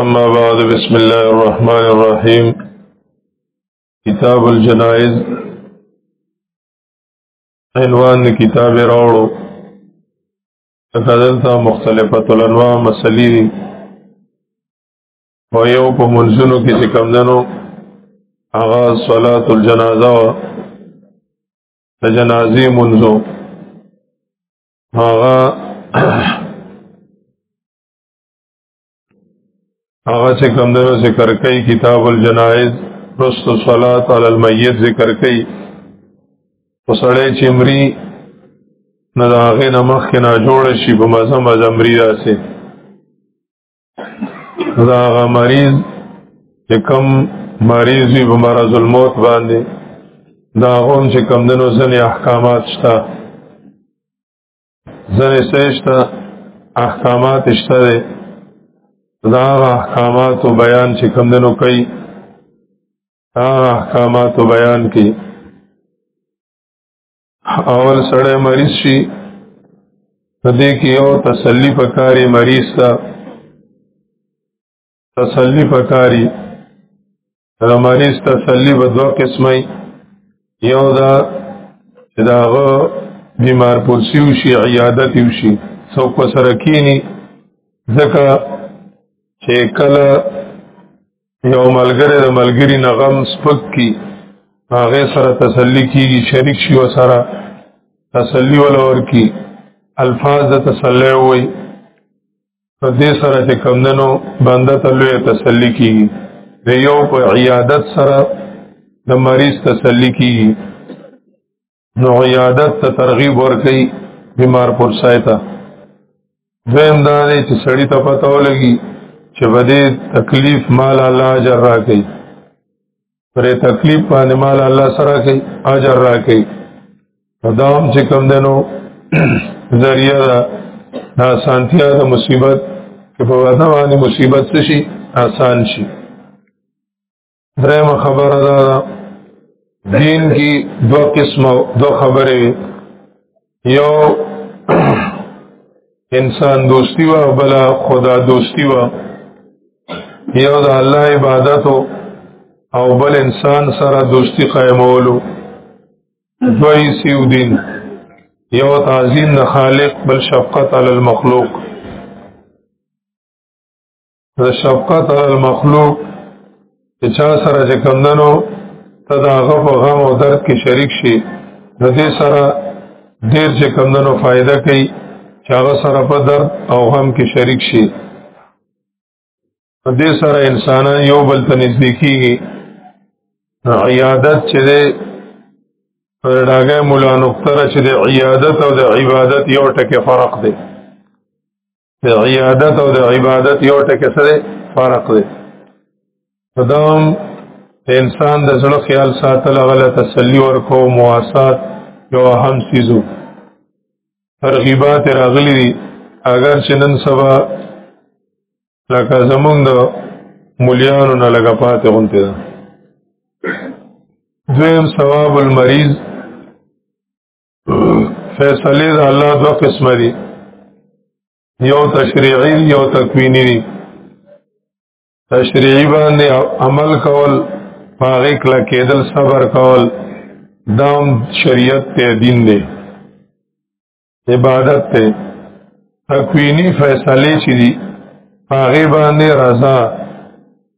اما بعد بسم الله الرحمن الرحیم کتاب الجنائز عنوان کتاب راوړو تکدلتا مختلفه الانواع مسلې دي او یو په منځونو کې چې کم دنو هغه صلات الجنازه د جنازې منځو هغه هغه چې کوم دنو ذکر کوي کتاب الجنائز رست صلات علی المیت ذکر کوي وسړی چې مري نه د هغې نه مخکې نه جوړ شي په مزه مزه مري راسي دا هغه مریض چې کم مریض وي په مرض الموت باندې دا هم چې کم دنو ځنې احکامات شته ځنې سېشته احکامات شته دی دا هغه احکاماتو بیان چې کم دنو کوي هغه احکاماتو بیان کوي اول سړی مریض شي په دې کې یو تسلی پکاري مریض ته تسلی پکاري د مریض تسلی په دوه قسمه یو دا چې دا غو بیمار پوسیو شي عیادت یو شي څوک په سره کینی ځکه چې کله یو ملګری د ملګری نغم سپک کی هغه سره تسلی کیږي شریک شي و سره تسلی ولور کی الفاظ د تسلی وي په دې سره چې کمندنو بنده ته لوی تسلی کیږي د یو په عیادت سره د مریض تسلی کیږي نو عیادت ته ترغیب ورکړي بیمار پر سایتا دویم دا دی چې سړی ته پته ولګي چې بده تکلیف مال الله اجر راکړي پر تکلیف باندې مال الله سره کوي اجر را کوي دام چې کم دنو ذریعہ دا دا سانتیا دا مصیبت که په وطن باندې مصیبت څه شي آسان شي درېم خبره دا دین کې دوه قسمه دوه خبره یو انسان دوستی و بلا خدا دوستی و یو د الله عبادت او بل انسان سره دوستی قائمولو دوی سیو دین یو تعظیم د خالق بل شفقت علی المخلوق د شفقت علی المخلوق چې چا سره چې کمندنو ته د هغه په غم او درد کې شریک شي د دې سره ډېر چې کمندنو فائدہ کوي چې هغه سره په درد او غم کې شریک شي دې سره انسانان یو بل ته نږدې کیږي عیادت چې ده پر داګه مولا نقطه چې د عیادت او د عبادت یو ټکی فرق دی د عیادت او د عبادت یو ټکی سره فرق دی قدم انسان د زړه خیال ساتل غلط تسلی ورکو مواسات یو اهم سیزو ترغیبات راغلی دي اگر چې نن سبا لکه زمونږ د مليانو نه لګه پاتې غونته ده دویم ثواب المریض فیصله د الله دوه قسم دي یو تشریعي یو تکوینی دي تشریعي باندې عمل کول پاغه کله کېدل صبر کول دام شریعت ته دین دی عبادت ته تکوینی فیصله چي دي پاغه باندې رضا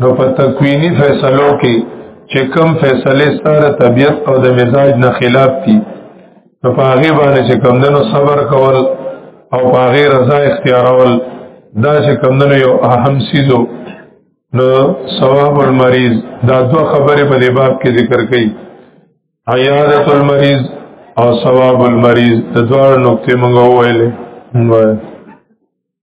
نو په تکوینی فیصلو کې چې کوم فیصله ستاره طبیعت او د مزاج نه خلاف دي نو په هغه باندې چې کوم دنو صبر کول او په هغه رضا اختیارول دا چې کوم دنو یو اهم سیزو نو ثواب المریض دا دوه خبرې په دې باب کې ذکر کړي عیادت المریض او ثواب المریض د دوه نقطې موږ وویلې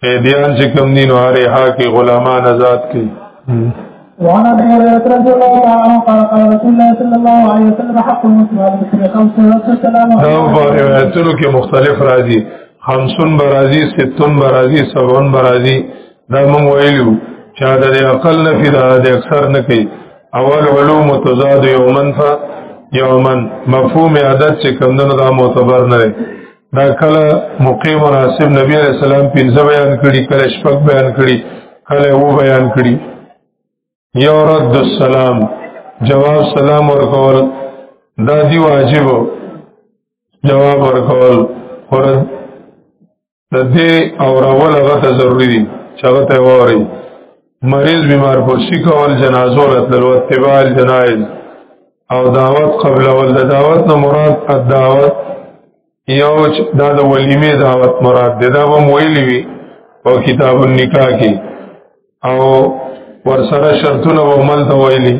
قیدیان چې کم دین او هر ها کې غلامان آزاد کړي وعن ابي هريره رضي الله تعالى عنه قال قال رسول الله صلى الله عليه وسلم حق المسلم على المسلم خمس وسلام دا په روایتونو کې مختلف راځي خمسون برازي ستون برازي سبعون برازي دا موږ ویلو چې دا د عقل نه فدا د اکثر نه کوي اول علوم تزاد یومن ف یومن مفهوم عادت چې کمندونو دا معتبر نه دا کله موقع مناسب نبی علیہ السلام پنځه بیان کړي کله شپږ بیان کړي کله وو بیان کړي یو رد السلام جواب سلام ورکول دا دی واجب جواب ورکول اور د دې او راول غته ضروری دي چې هغه ته ووري مریض بیمار پرسی کول جنازو راتلو اتباع الجنائز او دعوت قبل ول د دعوت نه مراد الدعوت یو دا د ولیمه دعوت مراد دی دا هم ویلی وی او کتاب النکاح کې او ورسره شرطونه او مل ته ویلی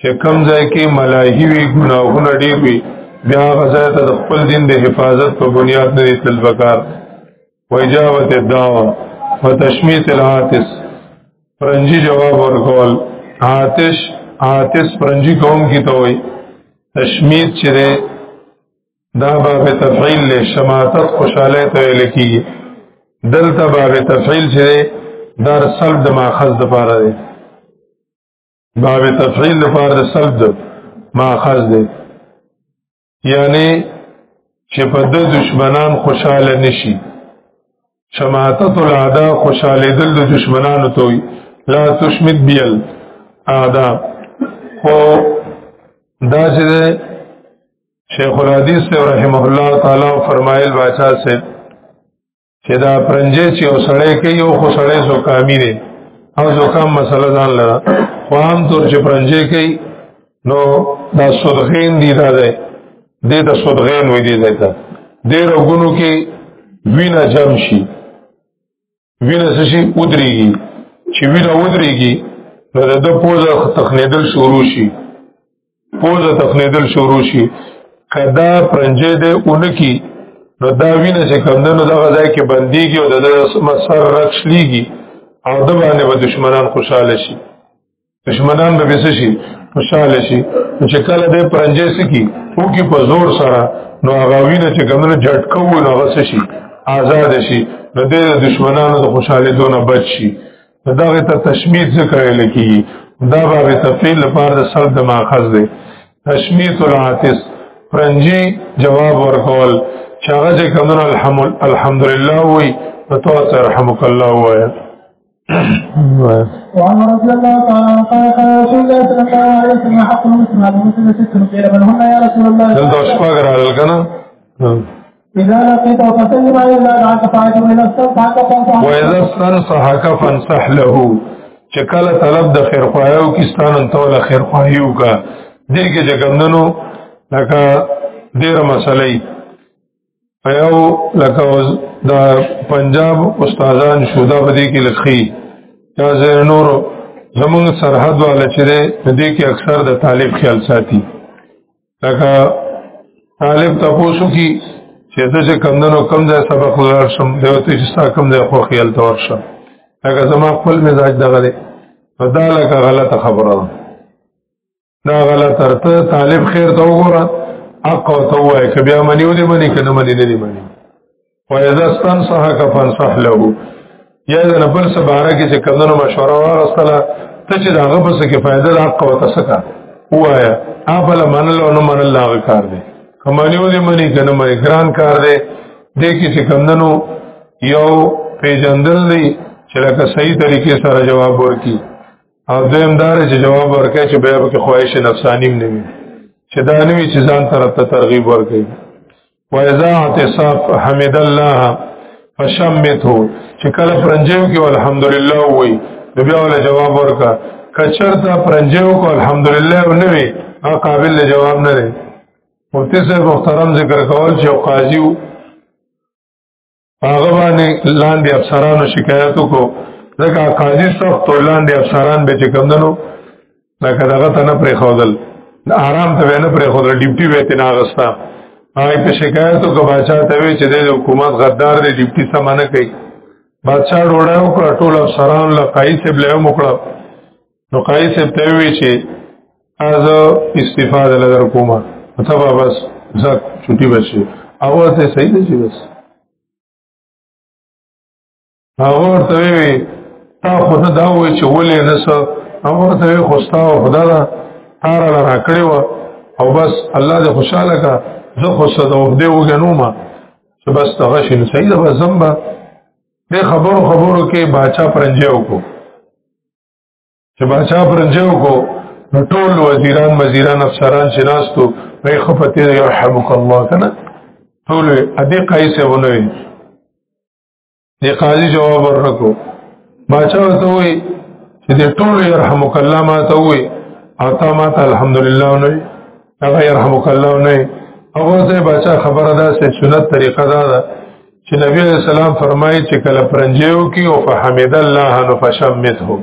چې کم ځای کې ملاهي وی ګناهونه ډیر وی بیا غزا ته خپل دین د حفاظت په بنیاد نه تل وکړ و اجابت الدعوه و تشمیت العاتس پرنجی جواب ورکول عاتش عاتس پرنجی قوم کی ته وای تشمیت چره دا باب تفعیل له شماتت خوشاله ته لکی دلته باب تفعیل چره دار سلب د ماخذ د پاره دی باب تفعیل لپاره د سلب د ماخذ دی یعنی چې په د دشمنان خوشاله نشي شماتت العدا خوشاله دل د دشمنانو ته وي لا تشمت بیل اعدا خو دا چې شیخ الحدیث رحمه الله تعالی فرمایل باچا سے چې دا پرنجې چې او سړی کوي او خو سړی زکامی دی او زکام مسله ځان لره خو هم تور چې پرنجې کوي نو دا صدغین دی دا دی دې ته صدغین وې دی ځای ته دې رګونو کې وینا جام شي وینا شي ودرېږي چې وینا ودرېږي نو د پوزه تخنیدل شروع شي پوزه تخنیدل شروع شي کدا پرنجې دې اونکی نو دا وینه چې کمندونو دغه ځای کې بنديږي او د مسر رښليږي او د باندې به دشمنان خوشاله شي دشمنان به بس شي خوشاله شي چې کله دې پرنجې سکی او کې په زور سره نو هغه وینه چې کمندونو جټکو نو هغه شي آزاد شي نو دې دشمنانو د خوشاله دونه بچ شي دغه ته تشمیت ذکر لکی دا باب تفعیل لپاره د سلب د ماخذ دی تشمیت العاطس پرنجی جواب ورکول چاغه چې کمن الحمد الحمدلله وی تو رحمک الله وایا وعن رضي الله تعالى عنه قال قال رسول الله صلى الله عليه وسلم حق المسلم على المسلم ست قيل من هن يا رسول الله دلته شپږ راغل کنه وَإِذَا اسْتَنْصَحَكَ فَانْصَحْ لَهُ چې کله طلب د خیر خوایو کې ستانن توله خیر خوایو کا دې کې چې ګمندنو لکه ډېر مسلې ایو لکه د پنجاب استادان شودا بدی کې لخي یا زیر نور زمونږ سرحد والا چې دې کې اکثر د طالب خیال ساتي لکه طالب تاسو کی چې زه چې کم دنو کم ځای سبق ولر شم یو ته چې ستا کم ځای خو خیال ته ورشم لکه زما خپل مزاج دغه دی نو دا لکه غلطه خبره ده دا غلط ارته طالب خیر ته وګوره حق او ته وایې که بیا منی ولې منی که نه منی نه دی منی و اذا استنصحك فانصح له یا د نبل سباره کې چې کمنو مشوره واغستله ته چې دا غو بس کې فائدہ د حق او تسکا وایا ابل منل او نه منل لا کار دی کمانیو دې منی کنه مې ګران کار دی دې کې چې کمنو یو پیجندل دی چې لکه صحیح طریقې سره جواب ورکړي او دویم دار چې جواب ورکړي چې بیا به خواهش نفسانیم نه وي چې دا نوی چې ځان طرف ته ترغیب ورکړي وإذا اعتصاب حمد الله فشمته چې کله پرنجیو کې الحمدلله وای نو بیا ول جواب ورکا کچرتا پرنجیو کو الحمدلله نو وی قابل جواب نه دی مفتی صاحب محترم ذکر کول چې قاضي هغه باندې لاندې افسرانو شکایت وکړو ځکه قاضي سخت لاندې افسران به چې کم دنو لکه دغه ته نه پرې خودل آرام ته نه پرې خودل ډیپټي به تینا غستا هغه په شکایت او باچا ته وی چې د حکومت غدار دی ډیپټي سمانه کوي بادشاہ ډوړاو کړ ټول افسران له قایص ابلیو مکړه نو قاری صاحب ته وی چې از استفاده لدر کومه مطلب بس زک چټي بشي او ته صحیح دی بس هغه ته وی تا خو نه دا وی چې ولې نه سو هغه ته وی خو ستا خدا دا تار لا راکړی و او بس الله دې خوشاله کا زه خو صدا او دې وګنومه چې بس هغه شي نو صحیح ده بس زمبا دې خبرو خبرو کې باچا پرنجه وکړو چې باچا پرنجو کو نو ټول وزیران وزیران افسران چې ناستو په خپته يرحمک الله کنه ټول ادي قایسه ونوي دی قاضي جواب ورکو باچا ته وي چې ټول يرحمک الله ما ته وي او تا ما ته الحمدلله ونوي هغه يرحمک الله نه او زه بچا خبره ده چې سنت طریقه ده چې نبی عليه السلام فرمایي چې کله پرنجیو کې او فحمد الله نو فشمته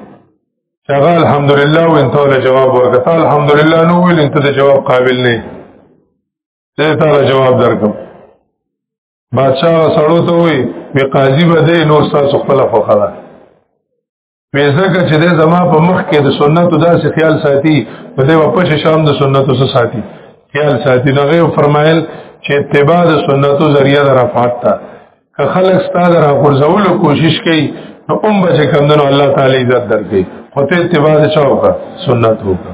هغه الحمدلله وان ته له جواب ورکړه الحمدلله نو ویل انت د جواب قابل نه زه ته له جواب درکم بادشاہ سړو ته وی وی قاضي بده نور تاسو خپل فخره پیسکه چې د زما په مخ کې د سنتو داسې خیال ساتي په دې واپس شام د سنتو سره ساتي خیال ساتي نو غو فرمایل چې اتباع د سنتو ذریعہ د رفعت تا که خلک ستاده را غورځول کوشش کوي نو هم به چې کمندونو الله تعالی عزت درکړي خو ته اتباع د چا وکړه سنت وکړه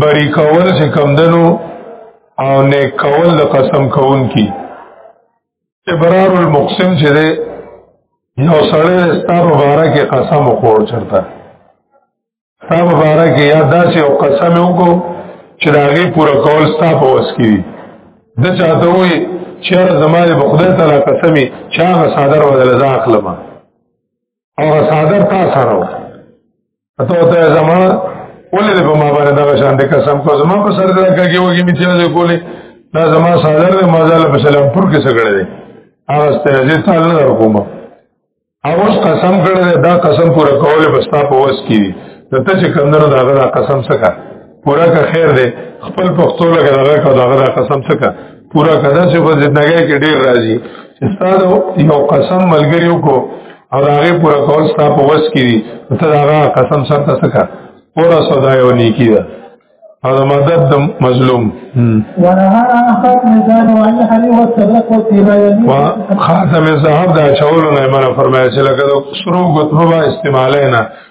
بری کول چې کم دنو او نیک کول د قسم کون کی ابرار المقسم چې ده یو سړی ستا په باره کې قسم وخور چرته ستا په باره کې یا داسې یو قسم وکړو چې د هغې پوره کول ستا په وس کې وي ده چاته وایي چیار زمانه به خدای تعالی قسمی چاغه صادر و دل ځان خلما او صادر تا سره ته ته زما ولې په ما باندې دا شان دې قسم کو زما په سر دې کېږي وږي می چې نه کولې دا زما صادر دې مازال په سلام پر کې سګړې دې هغه ستاسو ته نه درکوم او اوس قسم کړی دا قسم پوره کول بستا په وس کې ته چې کمندونو دا غلا قسم څخه پورا که خیر دی خپل پښتو لګا دغه کا دغه قسم څخه پورا کدا چې په زندګۍ کې ډیر راځي استادو یو قسم ملګریو کو او هغه پورا کول ستا په وس کې دي ته هغه قسم سره څخه پورا صدا یو نیکی ده او د مدد د مظلوم خاتم زهب دا چولو نه منه فرمایي چې لکه د سرو غتبه استعمالای نه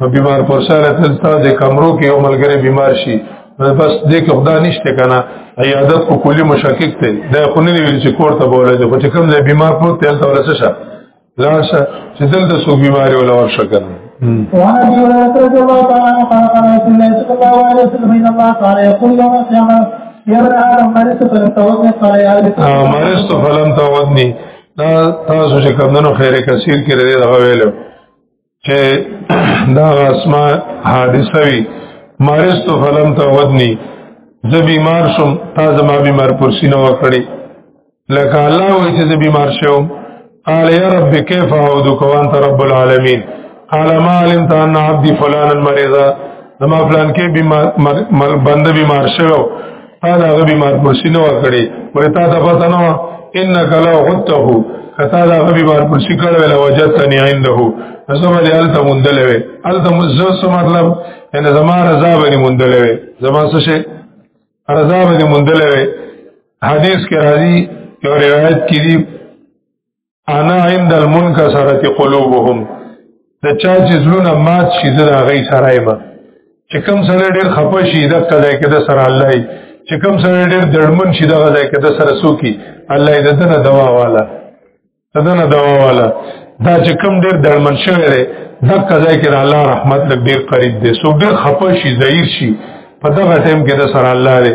نو بیمار پر سره تلتا د کمرو کې یو ملګری بیمار شي بس دې کې خدا نشته کنه عیادت کو کلی مشکک ته دا خو نه ویل چې کور ته بوله دي خو چې کوم ځای بیمار پروت تل ته ورسه شه لاړ شه چې دلته څوک بیماری ولا ورشه کنه وعن ابي هريره رضي الله تعالى عنه قال قال رسول الله صلى الله عليه وسلم ان الله تعالى يقول يوم القيامه يا ابن ادم مرضت فلم تعودني قال يا ابن مرضت فلم تعودني تاسو چې کوم نو خیر کثیر کې لري دا ویلو چې دا اسما حادثه وي مارس تو فلم ته ودني زه بیمار شوم تا زما بیمار پرسی نه وکړي لکه الله وایي چې زه بیمار شوم قال يا رب كيف اعوذك وانت رب العالمين قال ما علمت ان عبدي فلانا مريضا زما فلان کې بیمار بنده بیمار شوم قال هغه به مات مرسی نه وکړي وای تا ته پته نه انک لو غته کتا دا غبي بار پر شکړ ویل وجدتنی عنده زما دې الته مندل وی الته مزه سم مطلب ان زما رضا باندې مندل وی زما څه شي رضا باندې مندل وی حدیث کې راځي یو روایت کې دی انا عند المنکسرت قلوبهم د چا چې زلونه مات شي د غي سره ایمه چې کم سره ډیر خپه شي د کله کې د سره الله چې کم سره ډیر دړمن شي د غځای کې د سره سوکي الله دې دنه دوا والا دنه دوا والا دا چې کم ډیر دړمن شوی دی د کله کې الله رحمت لګ ډیر قریب دی سو ډیر خپه شي ظاهر شي په دغه ټیم کې د سره الله دې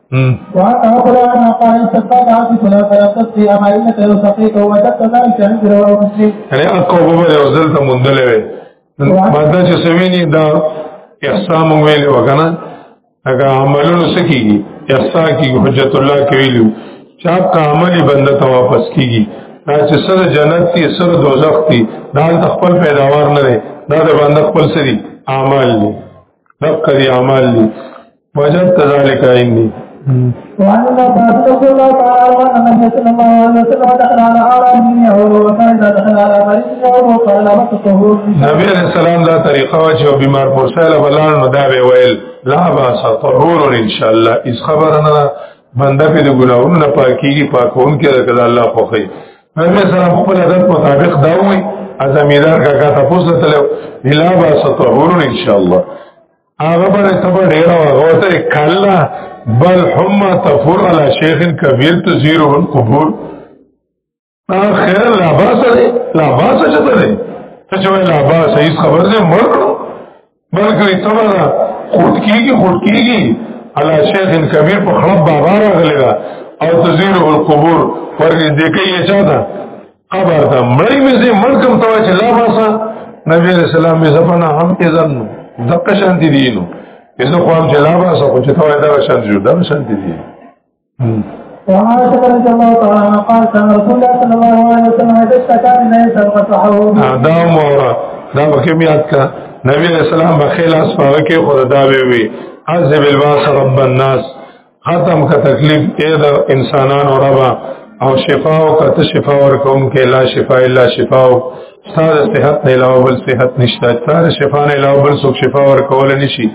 وأخبرنا قال استقال عبد فلا فلا تبقي أمائنة وسقيك ومدت ذلك عند رواه مسلم. يعني أكو بابا لو زلت مندلوي. ما دا چې سویني دا احسان ویلې وکنه هغه عملونو سکیږي احسا کی حجت الله کې ویلو چا کا عملی بنده ته واپس کیږي دا چې سره جنت دي سره دوزخ دي دا د خپل پیداوار نه دی دا د بنده خپل سری اعمال دي دغه اعمال دي وجدت ذلك عندي وعن الله تعالى رضي الله تعالى عنه ان النبي صلى الله عليه وسلم دخل على اعراب من يعود وكان اذا دخل على مريض يعود وقال لا تطهر نبی علیہ السلام دا طریقه وا چې بیمار پوساله بلان نو دا به ویل لا باس طهور ان شاء الله اس خبرنا بنده په ګناہوں نه پاکیږي پاکون کې رکل الله خو خي نبی سلام خپل عادت مطابق دا وایي ازمیدار کا کا تاسو ته لا باس طهور ان شاء الله هغه باندې تبه ډیره وغوته کله بل هم تفور علی شیخ کبیر تزیر القبور اخر لا باس دی لا باس چته دی ته چې لا باس هیڅ خبر نه مرکو بلکې تبه دا خود کیږي خود کیږي علی شیخ کبیر په خراب بابا راغلی دا او تزیر القبور ورګه دې کوي چا دا قبر ته مړی مې زه ملکم ته چې لا باسا نبی رسول الله مې زپنا هم اذن نو دغه شان دي دینو اذن خو هم چې لا باسا خو چې ته دا شان دي دا شان دي دي دا مورا دا وکه میات کا نبی رسول الله بخیل اس پاوکه خدای دا وی وی عذب الواس رب الناس ختم کا تکلیف کې د انسانانو ربا او شفا او کته شفا ورکوم کې لا شفا الا شفا او ستاره صحت نه علاوه بل صحت نشته ستاره شفا نه علاوه بل څوک شفا ورکول نشي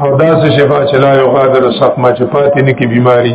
او داسې شفا چې لا یو قادر سقما چې پاتې نه کې بیماری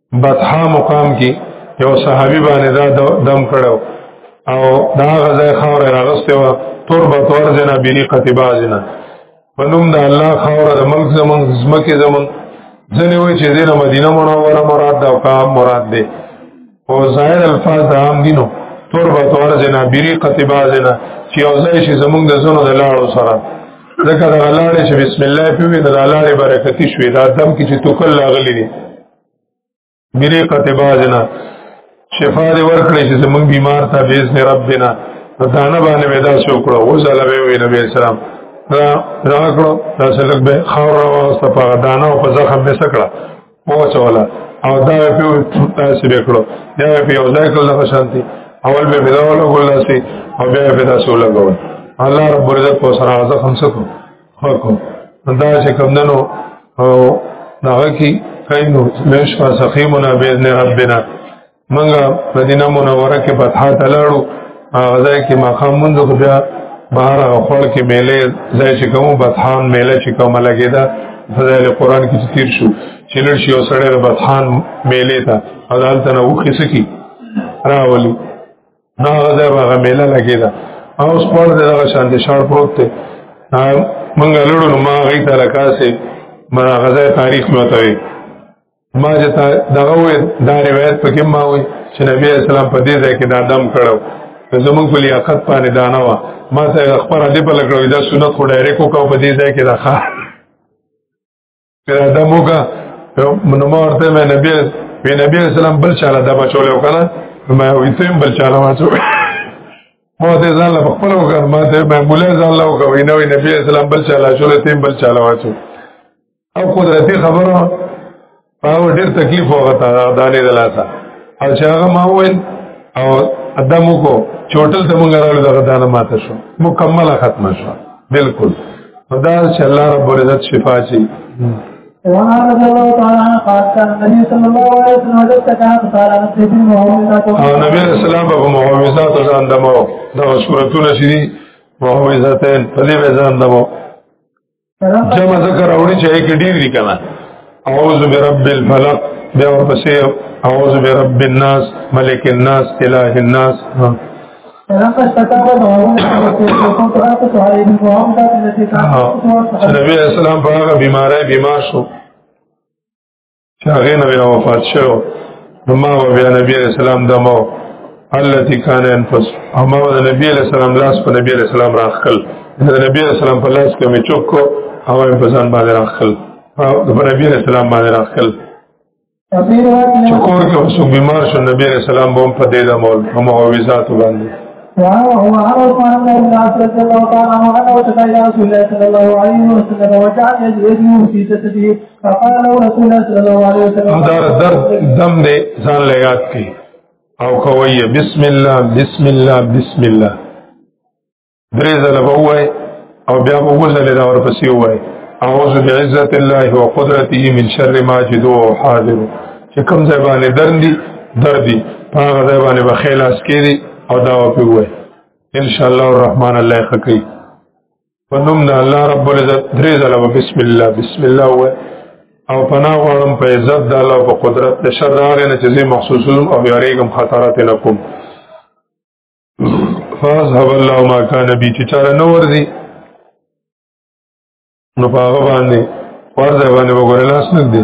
بطحا مقام کې یو صحابي باندې دا دم کړو او دا غزای خاور راغسته و تربه تورزنا بلی قتبازنا فنوم دا الله خاور د ملک زمون زمکه زمون ځنه وای چې دینه مدینه منوره مراد دا کام مراد دی او ظاهر الفاظ د عام دینو تربه تورزنا بلی قتبازنا چې او ځای شي زمون د زونو د لاړو سره ذکر غلاړې چې بسم الله په وی د غلاړې برکتی شوې دا دم کې چې توکل لاغلي دي میرے قتبازنا شفا دې ورکړې چې زمونږ بیمار ته بیزن ربنا دانه باندې ودا شو کړو او زله به وی نبی اسلام دا ځان کړو دا سلک به خور او صفه دانه او په زخم به سکړه او چولا او دا په تاسو به کړو دا په یو ځای کړو د شانتي اول به بداول او ګلاسي او بیا به تاسو لګول الله رب عزت په سره ځخم سکو حکم دا چې کوم دنو او هغه کې کینو مېش کا سخیمنا باذن ربنا منګه مدینه منوره کې فتح تلاړو هغه ځای کې مخام منځ خو بیا بهر خپل کې میلې ځای چې کوم بطحان میلې چې کوم لګیدا فضائل قران کې تیر شو چې لړ شي او سړی د بطحان میلې ته حلال تنه وخې سکی راولي نو هغه هغه میله لګیدا او اوس پړ دغه شانتي شړ پروت دی مونږ لړو نو ما غي ته لکاسه ما غزا تاریخ متوي ما چې دغه وې دا روایت پکې ما وې چې نبی اسلام په دې ځای کې دا دم کړو زمون په لیاقت باندې دانه وا ما ته خبر دې په لګړو دا سنت خو ډایرکو کو په دې ځای کې دا ښه اراده موګه نو ما ورته مې نبی په نبی اسلام بل چاله دا بچول او کنه ما وې تم بل چاله واچو ما دې ځان له خپل وګر ما دې مې مولا ځان له وګر وینه وې نبی اسلام بل چاله شو تم بل چاله واچو او قدرتي خبره او ډېر تکلیف وغته دا نه دلاسه او چې هغه ما وویل او ادم وکړو چې هوټل ته مونږ راغلو دغه دانه ماته شو مکمله ختمه شوه بالکل خدا چې الله رب العزت شفا شي وعن رضي الله تعالى عنه قال كان النبي صلى الله عليه وسلم وجدت كان قال انا في دين معوذات او نبی اسلام په معوذات ځان دمو دا سورتونه شری معوذاتین په دې ځان دمو جمع ذکر اوړي چې کې ډیر دي کنه اعوذ برب الفلق بیا ورپسې اعوذ برب الناس ملک الناس اله الناس نبی اسلام په هغه بیماری بیمار شو چې هغه نه بیا وفات شو نو ما او بیا نبی علیہ السلام دمو التي كان ينفس اما د نبی علیہ السلام لاس په نبی علیہ السلام راخل د نبی علیہ السلام په لاس کې مې چوک کو او په ځان باندې راخل او د نبی علیہ السلام باندې راخل چې کور کې وسو بیمار شو نبی علیہ السلام بوم په دې د مول په معوذات باندې وهو عرض ما أن ابن عبد الله تعالى عنه أنه تبعي رسول الله صلى الله عليه وسلم وجعل يده في جسده دا درد دم دې ځان له یاد کړي او کوي بسم الله بسم الله بسم الله درې ځله وای او بیا وو ځله دا ورپسې وای اعوذ بعزت الله وقدرته من شر ما جدو او حاضر چې کوم ځای باندې درندي دردي هغه ځای باندې بخیل اس کېږي او دا وپی وای ان شاء الله الرحمن الله خکې فنم د الله رب العزت درې ځله بسم الله بسم الله و او پناه غواړم په عزت د الله او په قدرت د شر هغه نه چې زه محسوسوم او یاریږم خطرات نه کوم فاذهب الله ما كان بي چې چاره نو ورزي نو په هغه باندې ورځ باندې وګورل اسنه دي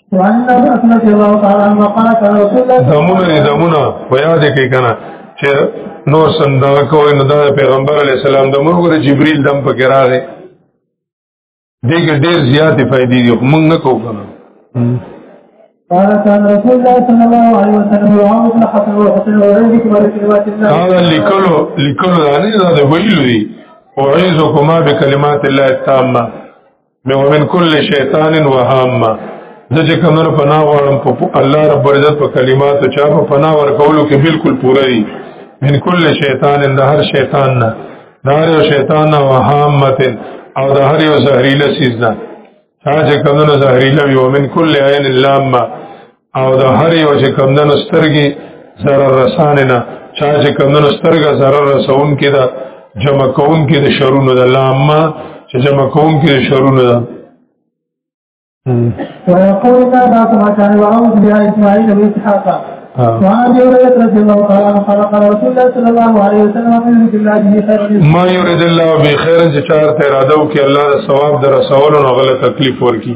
زمونه دي زمونه په یاد کې کنه چې نور سندا کوی نو دا پیغمبر علی السلام د مرګ د جبرئیل دم په کې راغی دغه ډیر زیاتې فائدې دي موږ نه کوو کنه قال كان رسول الله صلى الله عليه وسلم يعاون ابن حسن والحسن وغيره كما بكلمات الله هذا لكله لكله يعني هذا ويلي أعيذكما بكلمات الله التامة نو من کل شیطان وهامه زه چې کومره پناه غواړم په الله رب عزت په کلماتو چا په پناه ورکولو کې بالکل پوره دي من کل شیطان د هر شیطان نه د هر یو شیطان او هامت او د هر یو زهريله سیز نه هغه کومه زهريله وي ومن کل عین لامه او د هر یو چې کمندونو سترګې zarar رسانه نه چا چې کمندونو سترګه zarar رسون کې دا جمع کون کې د شرونو د لامه چې جمع کون کې د شرونو ده ويقول إن أباكم أتان وأعوذ بها إسماعيل وإسحاق وعن أبي هريرة رضي الله تعالى عنه قال قال رسول الله صلى الله عليه وسلم من يريد الله به خيرا ما يريد الله به خيرا چې چار ته اراده وکړي الله د ثواب در رسولو نه غلط تکلیف ورکړي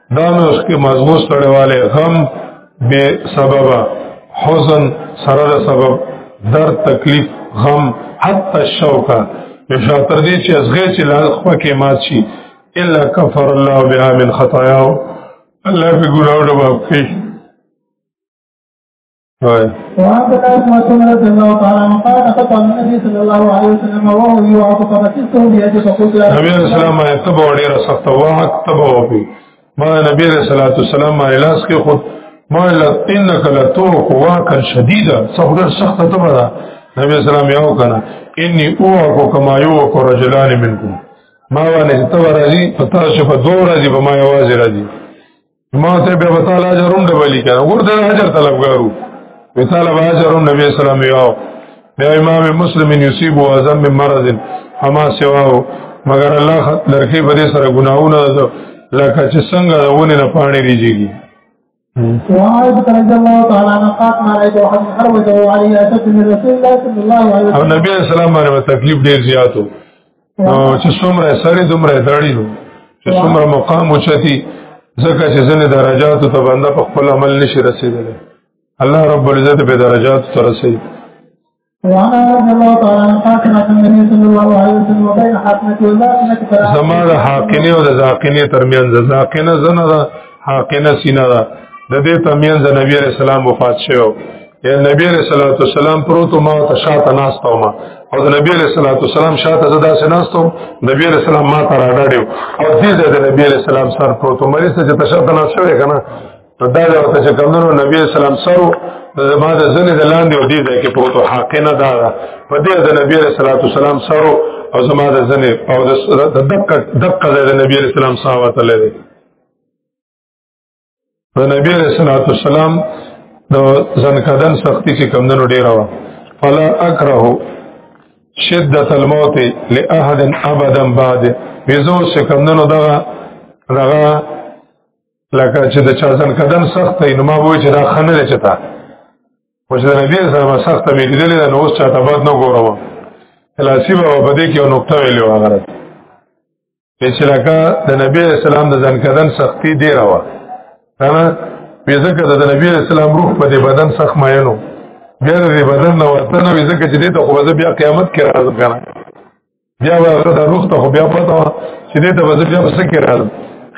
دا مې اوس کې مضمون ستړیواله غم به سبب حزن سره د سبب درد تکلیف غم حتی الشوکا یشا تر دې چې ازغه چې لاس خو کې مات شي الا کفر الله بها من خطاياه الله به ګناو ډوب کړي وعن بكاس مسلم رضي الله تعالى عنه قال خطب النبي صلى الله عليه وسلم وهو يوعظ فبكسته بيده فقلت يا نبي السلام يتبع ډیر سخت واه تبع وبي ما نبی رسول الله والسلام ما لاس کې خود ما لتن کله تو قوا کل شدیده څوډ سخت تبع ده نبی اسلام یو کنه انی او کو کما یو کو رجلان منکم ما باندې ته راځي پتا شو په دوه راځي په ما یوازې راځي ما ته به وتعالى اجرون دبلی کنه ورته اجر طلبګارو وتعالى اجرون نبی اسلام یو بیا امام مسلم یصيب و اعظم من مرض اما سواو مگر الله لرکی په دې سره ګناونه لکه چې څنګه ونه نه پانی ریږي وعائد رضي الله تعالى عنها قالت ما رأيت أحد حرمته عليه أشد من رسول الله صلى الله عليه وسلم. او نبی اسلام باندې تکلیف ډیر زیاتو. نو چې څومره سره دومره دړي نو چې څومره مقام اوچتي ځکه چې ځنه درجات ته بنده په خپل عمل نشي رسیدلی الله رب العزت به درجات ته رسي زما د حاقنه او د زاقنه ترمنځ زاقنه زنه ده حاقنه سینه ده د دې ترمنځ نبی رسول الله وفات شوی یا نبی علیہ الصلوۃ والسلام پروت ما ته شاته ناستو ما او د نبی علیہ الصلوۃ والسلام شاته زدا سه ناستو نبی علیہ السلام ما ته راډړیو او دې د نبی علیہ السلام سر پروت مری سره چې تشاته ناستو کنه نو دا یو ته چې کمنو نبی اسلام سره د ما د زنه د لاندې او دې ځای کې پروت حق نه دا په دې د نبی رسول الله سلام سره او زما د زنه او د دقه دقه د نبی اسلام صحابه ته لري د نبی علیہ الصلوۃ والسلام د ځنکدن سختی چې کمندونو ډیره و فلا اکره شدت الموت لاحد ابدا بعد ویزو چې کمندونو دغه دغه لکه چې د چا ځنکدن سخت نو ما وای چې دا خنه نه چتا خو چې نبی سره ما سخت مې لیدلې نو اوس چاته بد نه ګورم خلاصي به په دې کې یو نقطه ویلو هغه په چرکه د نبی اسلام د ځنکدن سختی دی راوه کنه په ځکه د نبی اسلام روح په دې بدن سخت ماینو بیا د بدن نو ورته نو ځکه چې دې ته خو به بیا قیامت کې راځم کنه بیا به د روح ته خو بیا پته و چې دې ته به بیا پس کې راځم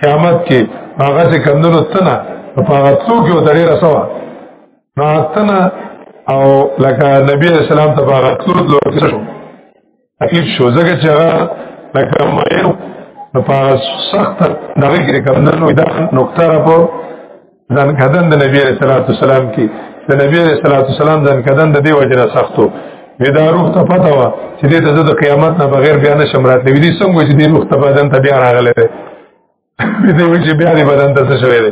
قیامت کې هغه څه کمندونو تنه په هغه څو کې وتړي رسوا نو تنه او لکه نبی اسلام ته هغه څو لور کې شو تکلیف شو ځکه چې هغه لکه مې نو په سخت دغه کې کوم نه نو دا نقطه را په ځان کدن د نبی رسول الله صلی الله علیه وسلم کې د نبی رسول الله صلی الله علیه وسلم ځان کدن د دې وجه سختو ودا روح ته پتا و چې دې ته د قیامت نه بغیر بیا نه شمرات لوي دي څنګه چې دې روح ته بدن ته بیا راغله ده دې وجه بیا دې بدن ته څه شوی ده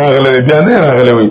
راغله بیا نه راغله وي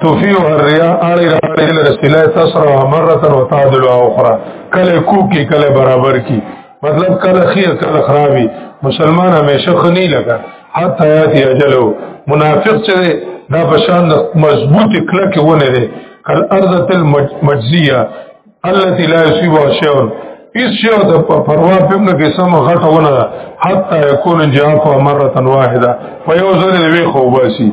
توفیو الریا اړی راړی لرسله تسر و مرتا و تعدل و اخرى کله کو کی کله برابر کی مطلب کله خیر کله خرابی مسلمان همیشه خنی لگا حتی یاتی اجلو منافق چه ده دا پشان مضبوط کلک ونه ده کل ارضت المجزیه التي لا يصيبها شيء اس شیو د پروا پم نه کې سم غټه ونه ده حتی یکون جاف و مرتا واحده فیوزن وی خوباسی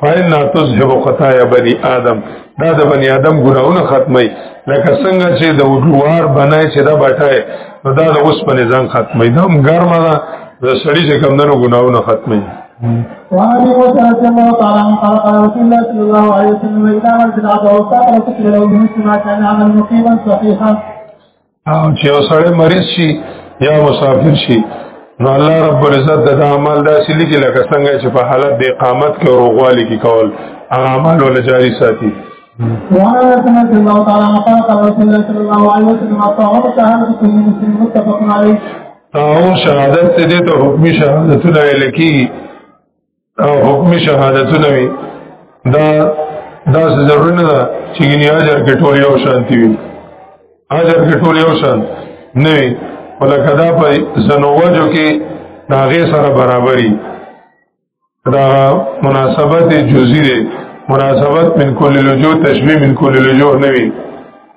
فإنها تذهب خطايا بني آدم دا د بني آدم ګناونه ختمي لکه څنګه چې د وډوار بنای چې دا بټای نو دا د اوس په نظام ختمي دا هم ګرمه ده د سړي چې کم دنو ګناونه ختمي وعلي وسلم صلى الله تعالى عنه قال قال رسول الله صلى الله عليه وسلم إذا مرت العبد وصاق رسول الله بمثل ما كان عمل مقيما صحيحا او چې اوسړې مریض شي یا مسافر شي نو الله رب العزت د عمل داسې لګي لکه څنګه چې په حالت د اقامت کې او روغوالي کې کول اعمال ول جاری ساتي وعن انس رضي الله تعالى عنه قال قال رسول الله صلى الله عليه وسلم الطاعون شهادة كل مسلم متفق عليه طاعون شهادت دې ته حکمي شهادتونه لکې او حکم شهادتونه وي دا دا ضروري نه ده چې ګنې اجر کې ټول یو شان دي اجر کې ټول یو شان نه وي ولکه دا په زنوجو کې دا غي سره برابرۍ دا مناسبت جزئی ده مناسبت من کل لجو تشبیه من کل لجو نه وي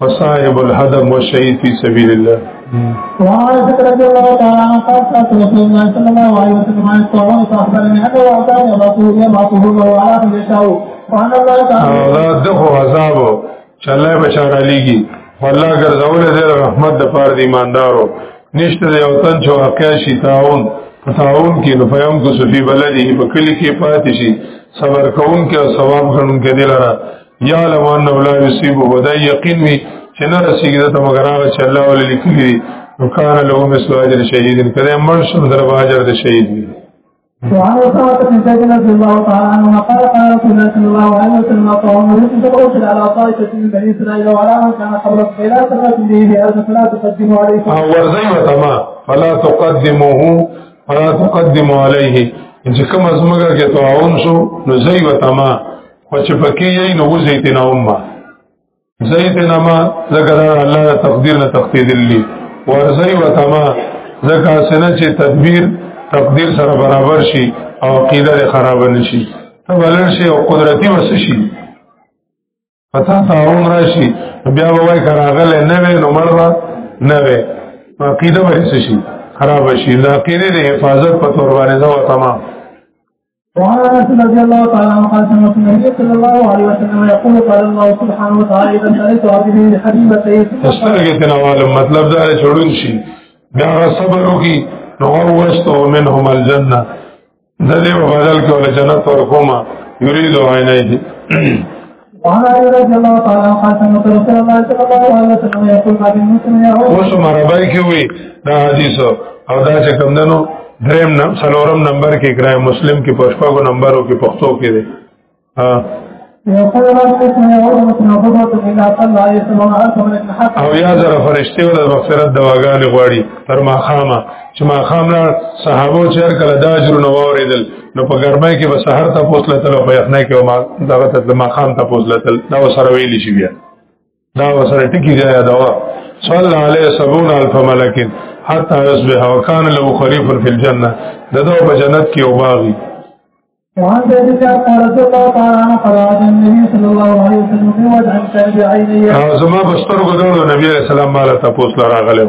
وصائب الهدم والشهيد في سبيل الله وعن ذكر رضي الله تعالى عنه قال قال رسول الله صلى الله عليه وسلم عن الطعام فاخبرني انه اعطاني يبعثه يبعثه الله على من يشاء وان الله تعالى هذا دغه عذاب چې الله بچاره لګي والله ګرځول دې رحمت د پاره دی ایماندارو نشته یو تن چې واقع شي تاون تاون کې نو پیام کو صفی بلدی په کلی کې پاتې شي صبر کوم کې او ثواب غنون کې دلاره یا لو انه لا یصيب ودا یقین وی چې نه رسیږي د مگر هغه چې الله ولې لیکلي نو کان له مثل اجر شهید کله مړ شم در باجر د شهید وی وعن أسامة بن زيد رضي الله تعالى عنهما قال قال رسول الله صلى الله عليه وسلم قوم رسل أرسل على طائفة من بني إسرائيل وعلى من كان قبلك فإذا سمعت به بأرض فلا تقدموا عليه ورزي وتما فلا تقدموه فلا تقدموا عليه چې کوم ازمګه کې تعاون شو نو زي وتما خو چې پکې یې نو وځي ته نه ومه زید نما زګر الله تقدیر نه تقدیر دلی ورزی و تما زکا سنه چې تدبیر تقدیر سره برابر شي او عقیده خراب نشي تبلل شي او قدرتي وس شي پتا ته عمر راشي بیا وای کراغله نه وې نو مړوا نه وې عقیده ورس شي خراب شي د عقیده د حفاظت په تور باندې دا تمام وعن انس رضي الله تعالى عنه قال سمعت النبي صلى الله عليه وسلم يقول قال الله سبحانه وتعالى اذا سالت عبدي لحبيبتي استرګه تنوال مطلب دا چړون شي دا صبر وکي نو وستو منهم الجنه د دې په بدل کې ول جنت ورکوما یرید عینه دي وعن علي رضي الله تعالى عنه قال سمعت رسول الله صلى الله عليه وسلم يقول ما بين مسلم يعود اوس مربای کې وي دا حدیث او دا چې کوم دنو دریم نم سلورم نمبر کې ګرای مسلم کې پښپاګو نمبرو کې پښتو کې دي ها او یا زره فرشتي ول مغفرت دواګان غواړي تر ما خامه چې ما خام نه صحابه چیر کله دا اجر نو اوریدل نو په ګرمۍ کې به سحر ته پوس لتل او په یخنۍ کې ما دغه ته ما خام ته پوس لتل دا وسره ویل شي بیا دا وسره ټکی دی دا وا صلی الله علیه سبون الف ملک حتا یصبح وکان له خریف فی الجنه دغه په جنت کې او باغی وعن ذلك قال رسول الله تعالى عنه قرأت النبي صلى الله عليه وسلم بوضع كان بعينيه. زما بستر غدو نبی عليه السلام مالا تپوس لرا غلو.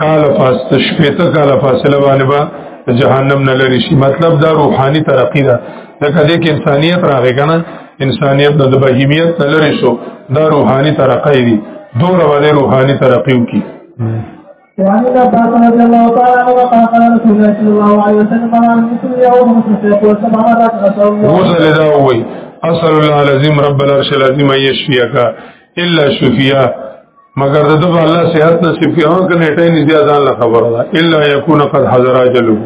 کال فاست شپېته کال فاصله باندې با جهنم نه لري شي مطلب دا روحاني ترقی ده لکه دې کې انسانيت راغی کنه انسانيت د بهیمیت نه لري شو دا روحاني ترقی دي دوه باندې روحاني ترقی وکي وعن عباس رضي الله تعالى عنه قال قال رسول الله صلى الله عليه وسلم على المسلم يوم مسلم والسبع مرات رسول الله وصل دا وي اسال الله العظيم رب العرش العظيم ان يشفيك الا شفيا مگر دغه الله صحت نصیب کړي هغه کنيټه نه زیات ځان له خبره ده الا يكون قد حضر اجله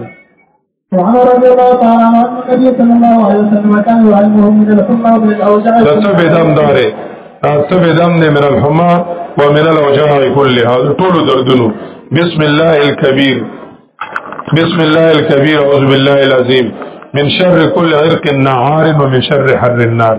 دته بدم داره دته بدم نه من الحما ومن الاوجاع كلها ټول دردونو بسم الله الكبير بسم الله الكبير اعوذ بالله العظيم من شر كل عرق نهار ومن شر حر النار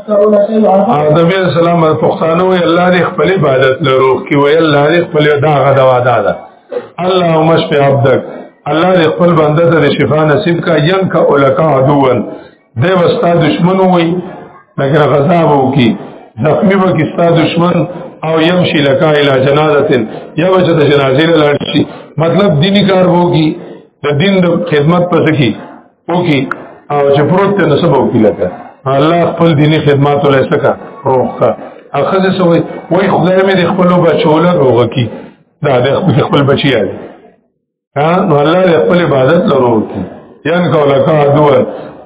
نبی اسلام د پښتانه وی الله دې خپل عبادت لرو کی وی الله دې خپل دا غدا وادا ده اللهم اشف عبدك الله دې خپل بنده ته شفا نصیب کا ین کا اولکا عدوان دې وستا دشمن وی لکه غزا وو کی زخمی به کی ستا دشمن او یمشي لکا الی جنازه یا وجه د جنازې لاړ شي مطلب دینی کار وو کی د دین د خدمت پس کی اوکی او چې پروت ته نسب او کیله کا الله خپل دینی خدمات ولې سکا روح کا اخذ سوې وای خدای مې د خپل بچو له روغ کی دا د خپل بچی دی ها نو الله د خپل عبادت لرو کی یان کولا کا دو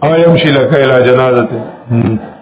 ایم شي لکه اله جنازته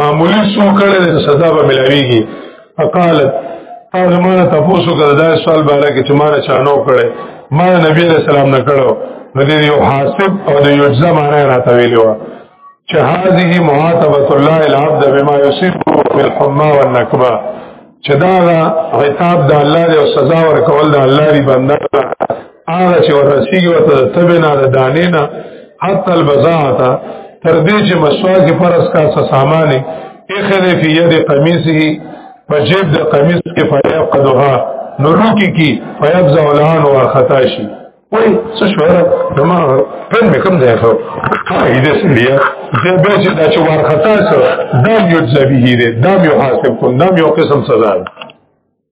معمولی سو کړه د سزا به ملاویږي فقالت هغه ما ته پوسو کړه دا سوال باره کې چې ما نه چانو کړه ما نبی علیہ السلام نه کړو نو دې یو حاسب او د یو ځما نه راته ویلو چې هذه محاتبه الله العبد بما يصيب في الحمى والنكبه چې دا عتاب د الله دی او سزا ورکول د الله دی بنده هغه چې ورسیږي ورته د تبې نه د دانې نه حتی البزاعته تر دې چې مسواک یې فرض کا څه سامان یې اخذ فی ید قمیصه په جیب د قمیص کې فیاب قدوها نو روکی کی فیاب زولان و خطا شي وای څه شو را دما پن مې کم ځای خو هاي دې سړیا دې به چې دا چې ور خطا سره دام یو ځبی دې دام یو حاسب کو دام یو قسم سزا ده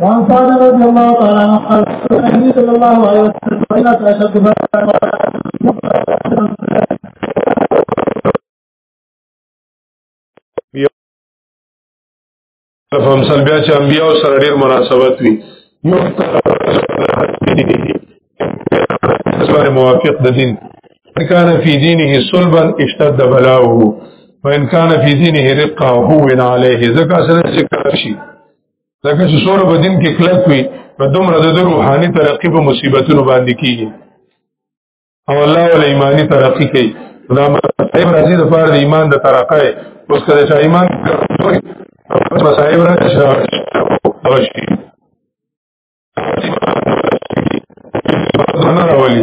وعن سعد رضي الله تعالى عنه قال النبي صلى الله عليه وسلم وإلا تشد فهم سل بیا چې انبیاء سره ډیر مناسبت وي یو سره موافق د دین کان فی دینه صلبا اشتد بلاؤه وان کان فی دینه رقه هو علیه زکا سره ذکر شي لکه چې سوره په دین کې کلک وي نو دومره د روحاني ترقی په مصیبتونو باندې کیږي او الله ول ایمانی ترقی کوي دا مصائب راځي د پاره د ایمان د ترقی اوس کله چې ایمان کوي مصائب راځي او شي نه راولي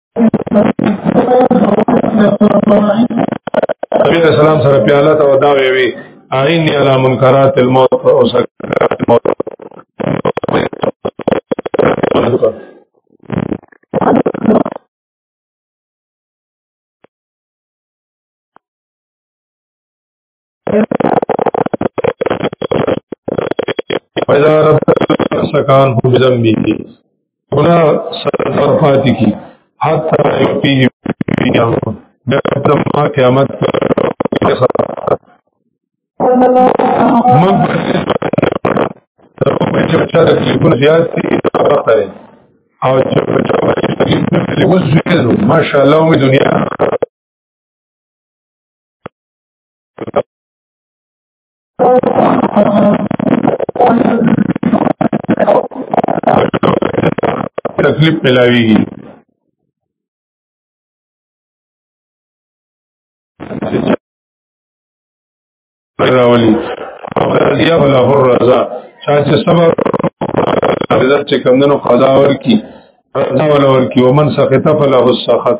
نبی علیہ السلام سره پیاله ته ودا وی وی عین علی منکرات الموت او سکرات الموت پیدا رب سکان هم زمبی کی گنا سر فاتی کی حتی یقیه بیان دقدم ما قیامت پر من بچه بچه تکلیفون زیاد تی وقت ہے او چې بچه بچه تکلیفون زیاد تی وقت ہے ماشاءاللہ می دنیا تکلیف ملاویږي راولي رضی الله الرضا چا چې صبر عزت چې کمندونو قضا ورکی رضا ولا ورکی ومن سخط فله السخط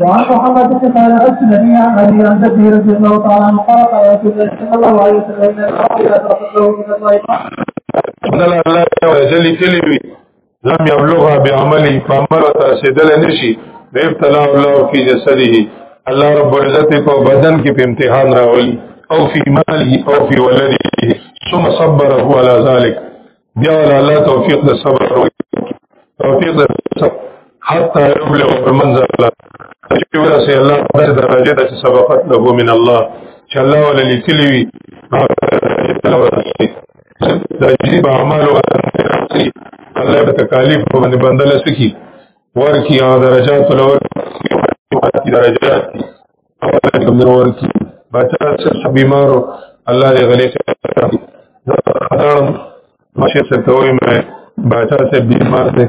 وعن محمد بن خالد السلمي عن ابي عن جده رضي الله تعالى عنه قال قال رسول الله صلى الله عليه وسلم ان الرب لا تقتله من الطائفه قال الله وجل كلمي لم يبلغها بعملي فعمل ترسدل نشي بيبتلى الله في جسده الله رب العزت په بدن کې په امتحان راولي او في ماله او في ولده ثم صبره على ذلك بیا ول الله توفیق د صبر توفیق د صبر حتی یبلغ المنزل چې ورسې الله د درجه د سبقت له من الله چې الله ول لیکلی وي د جیب اعمال او الله په تکالیف باندې بندل سکی ورکی هغه درجات لور درجات ورکی بچا سب بیمارو الله دې غلې کړم زه خدام مشه څه کوي مې بچا سب بیمار دې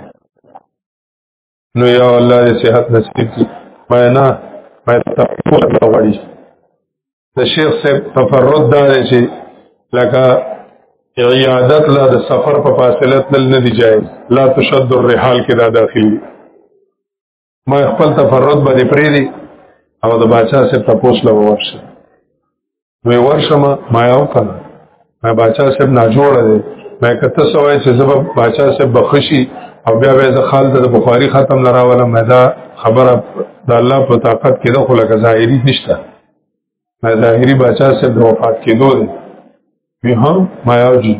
نو یا الله دې صحت نصیب کړي مې نه مې تاسو ته وړي د شیخ صاحب تفرد دا دی چې لکه عیادت لا د سفر په فاصله تل نه دی جایز لا تشد الرحال کې دا داخلي ما خپل تفرد باندې پرې دی او د باچا سره تپوس له ورشه وی ورشه ما ما یو کنه ما باچا سره نه جوړ دی ما کته سوای چې زب باچا سره بخشي او بیا به ز خال د بخاری ختم لراوله مې دا خبره د الله په طاقت کې د خلک ظاهري نشته ما ظاهری بچا سه د وفات کېدو دی به هم ما یو جی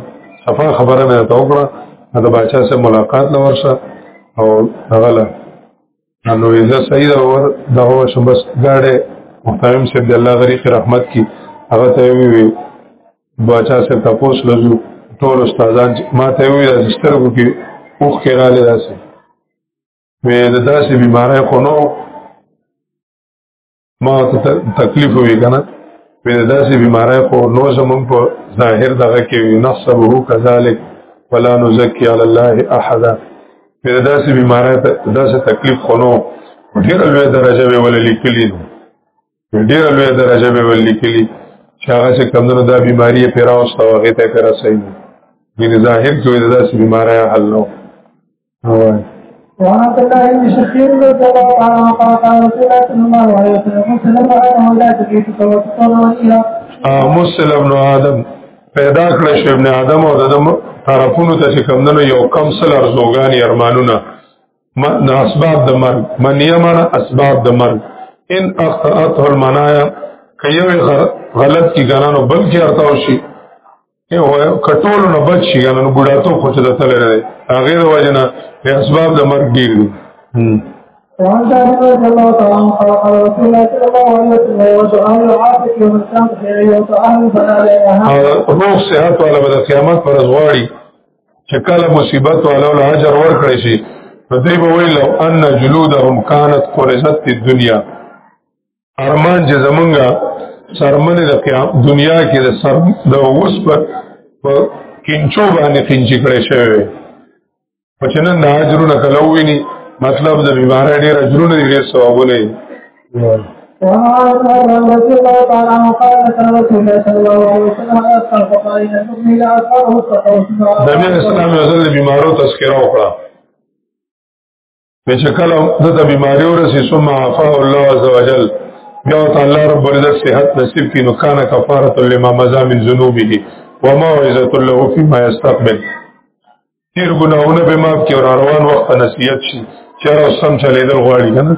صفه خبره مې ته وکړه د بچا سه ملاقات لا ورشه او غلا نو یزه سید اور دغه شم بس گاډه محترم سید د الله غریق رحمت کی هغه ته وی وی بچا سه تپوس لزو ټول استادان ما ته وی د سترګو کې اوخ کې را لاسه مې د داسې بیمارۍ خونو ما تکلیف وی کنه په داسې بیماری خو نو زمون په ظاهر دغه کې نحسبه کذالک ولا نزکی علی الله احد په داسې بیماری ته داسې تکلیف خو نو ډیر لوی درجه به ول لیکلی نو ډیر لوی درجه به ول لیکلی چې هغه څه کمونو دا بیماری پیراوسته هغه ته پیرا صحیح نه ظاهر کې داسې بیماری حل نو وعن عبد الله بن شقيق رضي الله تعالى عنه قال قال رسول الله صلى الله عليه وسلم مسلم انا ولا تجيت توسطنا وليا مسلم نو آدم پیدا کړ شو ابن آدم او ددم طرفونو ته چې کمندنو یو کم سل ارزوګانی ارمانونه من اسباب د مرګ من یمن اسباب د مرګ ان اخطات المنایا کيو غلط کی غنانو بلکې ارتاو شي یو کټول نو بچ شي نو بوډا ته خو ته تل لري هغه د وجنه په اسباب د مرګ ډیر دي وعن جابر رضي الله تعالى عنه قال قال رسول الله صلى الله عليه وسلم وسؤال العاطف يوم القيامة خير وسؤال البلاء لها روح صحت ولا بد قیامت پر غواړي چې کله مصیبت ولا له اجر ورکړي شي فدی به ویل ان جلودهم كانت قرزت الدنيا ارمان چې زمونږه سرمنه د قیام دنیا کې د سر د اوس په کینچو باندې کینچی کړی شوی په چنن د اجرونه کلوویني مطلب د بیمار ډیر اجرونه دي ډیر ثوابونه دي نبی اسلام یو ځل بیمارو تذکره وکړه به چې کله دته بیماری ورسې ثم عفا الله عز وجل بیا تعالی رب العزت صحت نصیب کی نقصان کفاره لما مزا من ذنوبه وموعظه له فيما يستقبل تیر ګناونه به معاف کی او روان وخت نصیحت شي چیرې سم چلیدل غواړي کنه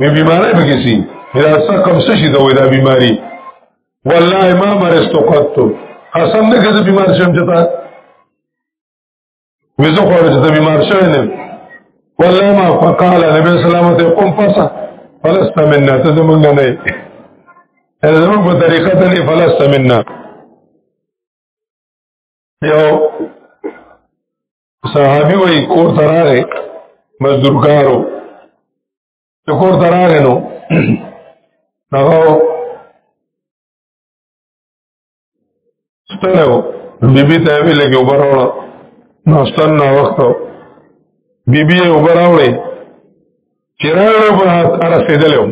مې بیماری به کې سي حراست کوم څه شي دوی دا بیماری والله ما مرستو قطو قسم نه کړه بیمار شم چې تا وزو خو چې بیمار شوی نه والله ما فقال نبی سلامت قم فصا فلست منا ته زمونږ نه یې زمونږ په طریقه ته نه فلست منا یو صحابي وای کور ته راغی مزدورګارو چې کور ته راغی نو هغه ستنه و بیبي ته وی لګي وبروړه نو ستنه وخت بیبي یې وبراوړې چې راغله په هر رسیدلو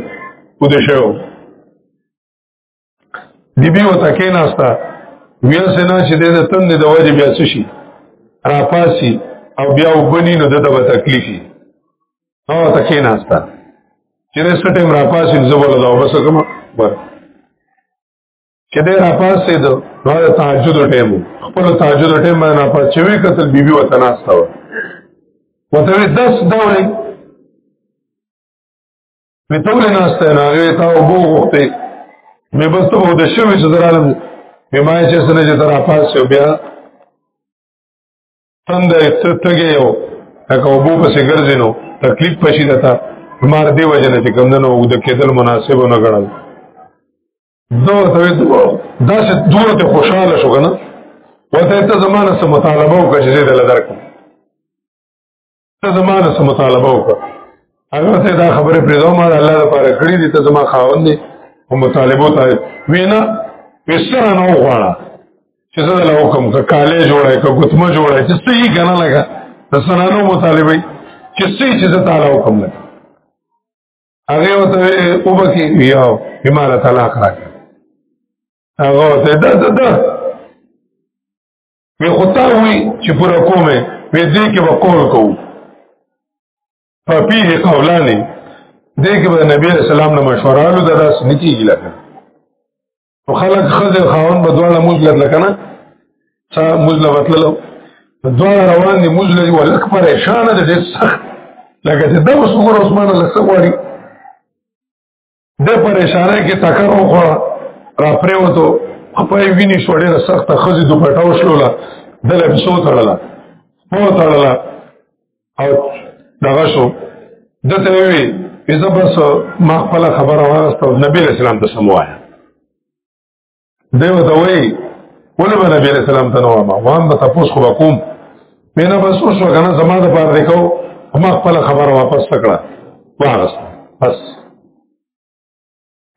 او د شو بی بی وته کې ناستا ویل سنا چې د تند د وجه بیا څه شي را پاسي او بیا وبني نو دته به تکلیفي او ته کې ناستا چې رسټ ټیم را پاسي زبر دا وبس کوم بر چې د را پاسې د نو تهجد ټیم خپل تهجد ټیم باندې را پاس چې وی قتل بی بی وته ناستا و وته 10 دورې په ټول ناشته راغی تا وبو وخته مې بس ته وو د شوې چې درالم مې ما چې سره چې تر افاس یو بیا تند تتګه یو هغه وبو پسې ګرځینو تکلیف پشي دتا مار دی وجنه چې کمندنو وګد کېدل مناسب نه ګڼل دو ته دا چې دوه ته خوشاله شو کنه وته ته زمانه سم مطالبه وکړي چې دې دل درکم زمانه سم مطالبه وکړه هغه ته دا خبره پرې دوه مال الله لپاره کړی دي ته زما خاوند دي او مطالبه ته وینا پسر نه وغواړه چې زه له حکم کا کالې جوړه کا ګتمه جوړه چې صحیح غنا لگا د سنانو مطالبه چې صحیح چې تعالی حکم لګا هغه وته او بکی یا بیمار طلاق راکړه هغه ته دا دا وی خطا وی چې پورا کومه وی دې کې وقول کو فپیه قولانی دې کې به نبی رسول الله نو مشوره له دراس نکیږي لکه او خلک خزه خاون په دواړه مجله لکنه سا مجله وتللو دواړه روان دي مجله یو اکبر اشانه دې سخت لکه چې دا اوس عمر عثمان الله سواري د پر اشاره کې ټکر وخوړ را پریوتو په ویني شو ډیره سخت خزي دو پټاو شولا دله په سو تړلا مو تړلا او دغه شو دته وی اذا بس ما خپل خبره واستو نبی اسلام ته سموایا دی وته وای ولې به نبی رسول الله تنو ما وان به تاسو خو کوم مینا بس اوس وګنه زما د پاره دیکو ما خپل خبره واپس کړه واغس بس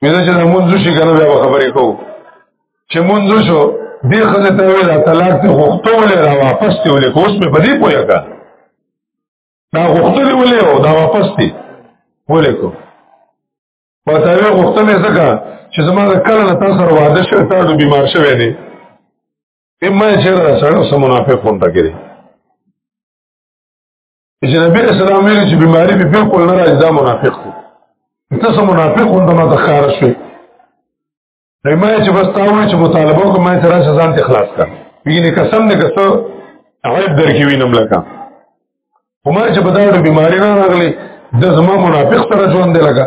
مینا چې مونږ شي کنه بیا خبرې کوو چې مونږ شو دې خزه ته ویل طلاق ته غوښتو ولې را واپس ته ولې کوس په بدی پویا کا دا غوښتو ولې او دا واپس ته ولې کو ما ته یې غوښتنه زکه چې زما د کله نه تاسو سره واده شوی تا ډو بیمار شوی دی اما چې را سره سم منافق فون تا کړی چې نبی اسلام ویل چې بیماری به بالکل نه راځي دا منافق دی تاسو منافق هم د ما د خارج شوی نو ما چې بس تاوه چې مطالبه کوم ما سره ځان ته خلاص کړ یګنې قسم دې کسو عیب درکې وینم لکه عمر چې په دغه بیماری نه راغلی د زما منافق سره ژوند دی لکه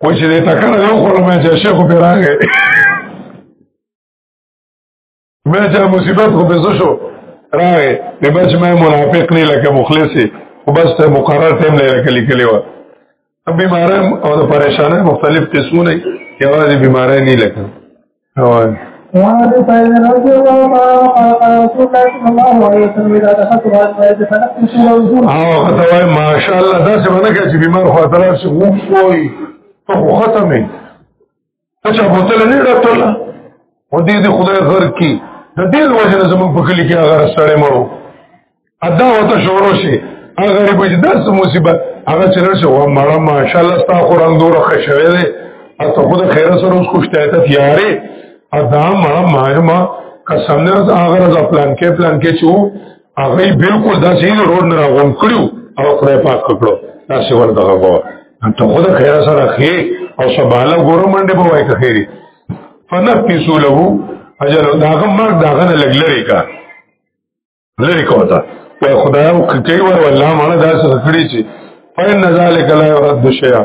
کوئی چې دې تکړه یو خو ما چې شیخ په راغی مې چې مصیبت خو به شو راغې به بچ مې منافق نه لکه مخلصي خو بس ته مقرر ټیم نه لکه لیکلی و بیمارم او د پریشانه مختلف قسمونه یوازې بیمارې نه لکه وای وعن سعيد رضي الله عنه قال قال رسول الله صلى الله عليه وسلم اذا دخلت غد فيد فنقش الوجود اه فتوى ما شاء الله دا څه باندې چې بیمار خو تلل شي وو وي ته ختمه اچھا بوتل نه راټول او دې دې خدای غر کی د دې وجه نه زموږ په کلی کې هغه سړی مړو ادا وته شورو شي هغه غریب چې داس مصیبت هغه چې نشه و مړه ماشاءالله ستا خو رنگ دور خشوي دي اته خود خیر سره اوس خوشته ته تیارې ادا مړه ما ما قسم نه هغه ځ پلان کې پلان کې چې هغه بالکل داسې نه روډ نه راغون کړو او خدای پاک کړو داسې ورته غوا انت خود خیر سره خې او سباله ګورم منډه به وای کخيري فنفسو له اجل داغه مرګ داغه نه لګلري کا لری کوتا وای خدای او کوي وای والله مړه داسې کړی چې فین ذالک لا يرد شیئا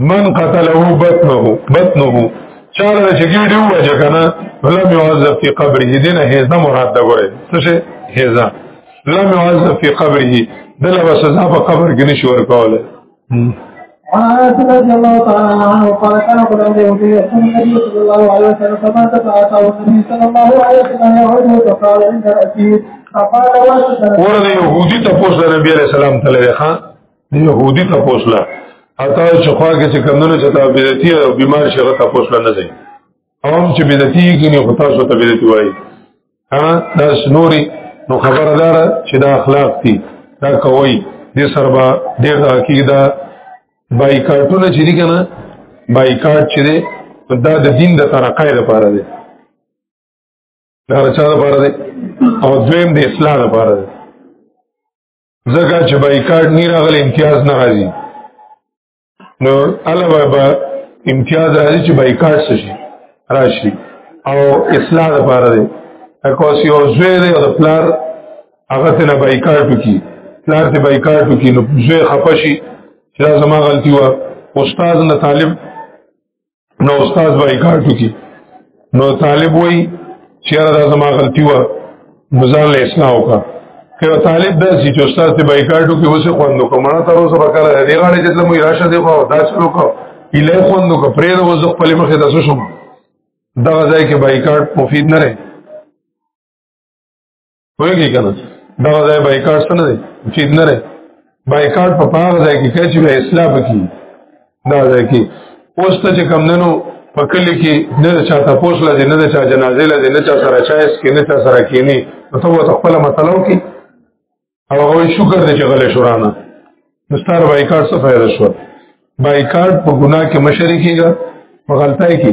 من قتله بطنه بطنه چاله چې ګډي وځه کنه ولم يعذب في قبره دینه هیزه مراد ده ګوره څه شي هیزه لم يعذب في قبره دله وسزا په قبر کې نشي ورکوله وعن انس رضي الله تعالى عنه قال كان غلام يهودي يحكم النبي صلى الله عليه وسلم فمات فاتاه النبي صلى الله عليه وسلم يعوده فقال عند راسه فقال ورد يهودي تفوز النبي عليه السلام تلقى يهودي ته پوسلا اته چې خوا کې چې کمونه چې تا بدعتي او بیمار شغه ته پوسلا نه ځي هم چې بدعتي کې نه خطا شو ته بدعتي وایي ها دا شنوري نو خبردار چې دا اخلاق دي دا کوي دې سربا ډېر عقیده بایکاټونه چې دي کنه بایکاټ چې دي دا د دین د ترقای لپاره دی دا رچا لپاره دی او دویم د اصلاح لپاره دی ځکه چې بایکاټ نه راغلی امتیاز نه راځي نو علاوه به امتیاز راځي چې بایکاټ څه شي راشي او اصلاح لپاره دی اکوس یو زوی دی او پلار هغه ته نه بایکاټ وکي پلار ته بایکاټ وکي نو زوی خپشي چې زما غلطي و استاد نه طالب نو استاد وای کارټو کی نو طالب وای چیرې دا زما غلطي و مزار له اسلام وکا که طالب دا چې استاد ته بایکاټو کې وسه خوندو کومه تر اوسه وکړه دې غاړي چې لمو راشه دی خو دا څلو کو اله خوندو کو پرې د وځ خپل مخه د سوشم دا ځای کې بایکاټ مفید نه رہے وایي کنه دا ځای بایکاټ څه نه دی چې نه دی بایکاټ په پاره ځای کې کوي چې به اصلاح وکړي دا ځای کې اوس ته چې کم دنو په کلی کې نه چا تاسو لږه نه چا جنازې لږه نه چا سره چایس کې نه چا سره کینی نو ته خپل مسله وکړي او هغه شکر دې چې غلې شورانه مستار بایکاټ څه فائدہ شو بایکاټ په ګناه کې مشرکیږي په غلطۍ کې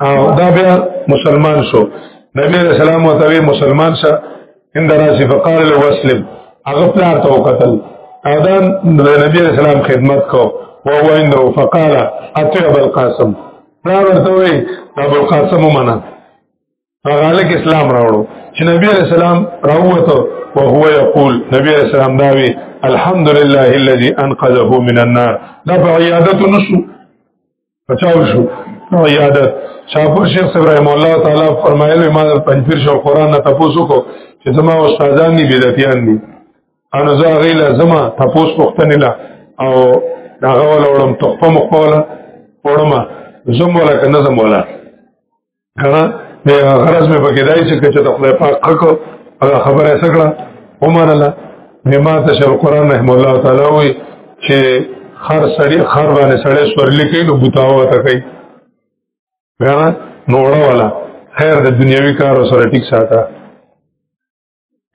او دا بیا مسلمان شو نبی علیہ السلام او توی مسلمان شه اند راسی فقال له وسلم هغه پلار ته وکتل ادا نبی علیہ السلام خدمت کو او هو انده فقال اطيع ابو القاسم پلار ورته وی ابو القاسم منا هغه کې اسلام راوړو چې نبی علیہ السلام راوته او هو یقول نبی علیہ السلام داوی الحمدلله الذي انقذه من النار دا په عیادت نشو بچاو شو نو یاد شاپور شیخ ابراهیم الله تعالی فرمایل ما د پنځپیر شو قران نه تاسو کو چې زما استادان دي بدعتيان دي انا زه غیلا زما تاسو پختنه لا او دا غول اورم تخفه مخوله اورم زم ولا کنه زم ولا کنه د غرض مې پکې دای چې کچه د خدای پاک حق هغه خبره سکړه ومنله مما ته شر قران رحم الله تعالی وي چې خر سړی خر باندې سړی سورلې کوي نو بوتاو وته کوي غره نوړه والا خیر د دنیوي کارو سره ټیک ساته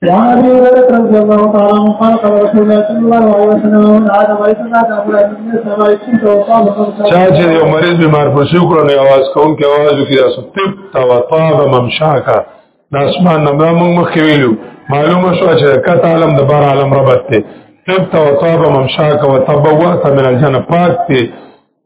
وعن ابي هريره رضي الله تعالى عنه قال قال رسول الله صلى الله عليه وسلم من عاد مريضا لا تاكل من السماء كنت وطاب چا چې یو مریض بیمار پر شو کړو نه आवाज کوم کې आवाज وکړي تاسو طب تا وطاب ممشاکا د اسمان نه موږ مخ ویلو معلومه شو چې کته عالم د بار عالم ربط ته طب تا وطاب ممشاکا وتبوات من الجنه پاک ته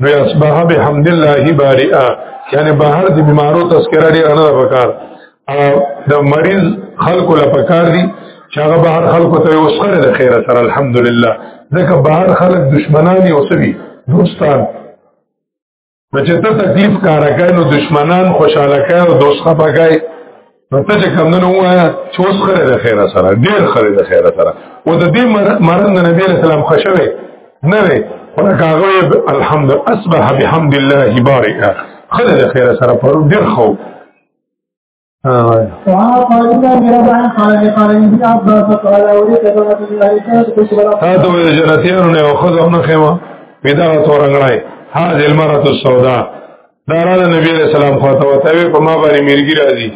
نو اصبح بحمد الله بارئا یعنی بهر د بیمارو تذکرہ ډیر نه وکړ د مریض خلکو لا پکار دي چې هغه بهر خلکو ته وسره د خیره سره الحمدلله ځکه بهر خلک دشمنانی او سوي دوستان چې ته تکلیف کارکای نو دشمنان خوشاله کای او دوست خپګای نو ته چې کمونه وایا چې اوس خره د خیره سره ډیر خره د خیره سره و د دې مرض د نبی رسول الله خوشوي نه وي ولکه هغه الحمد اصبح بحمد الله بارئ خره د خیره سره پر ډیر خو ها ته وې جنتیانو نه خو ځونه خېما پیدا تورنګړای ها دلمرته سودا دا را نبی علیہ السلام خواته وتاوی په ما باندې میرګی راځي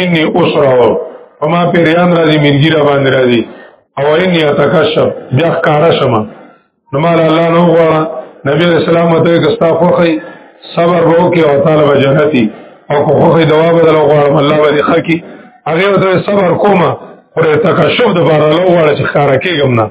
انی اسره په ما پیریان راځي میرګی را باندې راځي او انی اتکشف بیا کارا شمه نو مال الله نو غواړه نبی علیہ السلام ته کستا خوخی صبر وو کې او تعالی به جنتی او کو خوخی دوا بدل غواړم الله باندې خکی هغه ته صبر کومه پر تکشف د بار له غواړه چې خارکه ګمنه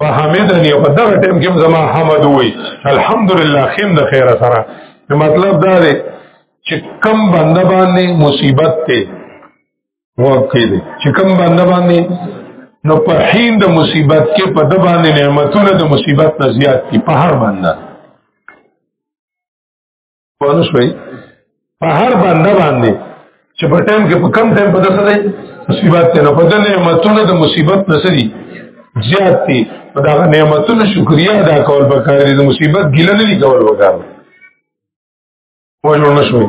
فحمدنی په دغه ټیم کې زما حمد وای الحمدلله خیم د خیر سره مطلب دا دی چې کم بنده باندې مصیبت ته وکړي دي چې کم بنده باندې نو په حین د مصیبت کې په د باندې نعمتونه د مصیبت نه زیات دي په هر بنده پونه شوي په هر باندې باندې چې په ټایم کې په کم ټایم په دسه دی مصیبت ته نه په دې نعمتونو د مصیبت نسري زیات دي په دا نعمتونو شکریا ادا کول پکار دي د مصیبت ګیله نه کول وکړي وژل نشوي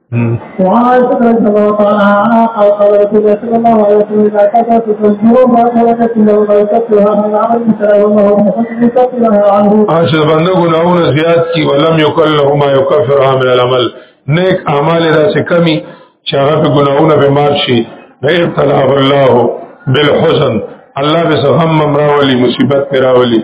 وعائشة رضي الله تعالى عنها قال قال رسول الله صلى الله عليه وسلم إذا كثرت الجمهور فأخرجت من وبركتها من عمل مثل والله محسن يكفرها عنه عائشة بنده گناهونه زیات کی ولم یکل له ما یکفرها من العمل نیک اعمال را سے کمی چې هغه په گناهونه به مار شي غیر طلب الله بالحزن الله به غم مراولي مصیبت مراولي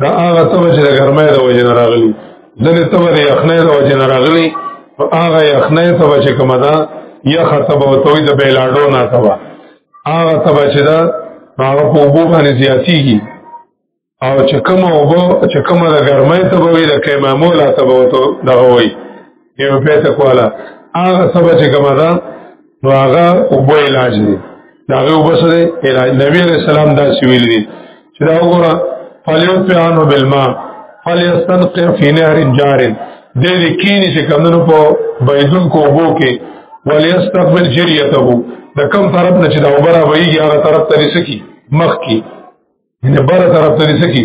دا هغه تبه چې د ګرمۍ د وجې نه راغلي ځنې تبه د یخنۍ د وجې نه راغلي نو هغه یخنۍ تبه چې کومه ده یخه تبه ورته وایي د بیلاډو نه تبه هغه تبه چې ده نو هغه په اوبو باندې زیاتېږي او چې کومه اوبه چې کومه د ګرمۍ تبه وي د کیمامو لا تبه ورته دغه وایي یو پیسه کوله هغه سبا چې کومه ده نو هغه وبو علاج دی دا هغه وبسره علاج نبی علیہ السلام دا سویل دي چې دا وګوره فلیو پیانو بالما فلیستنقع فی نهر جار دې دې کینی چې کمنو په بيدون کو وبو کې ولیستقبل جریته د کم طرف نه چې دا وبره ویږي هغه طرف ته رسکی مخ کې ان بر طرف ته سکی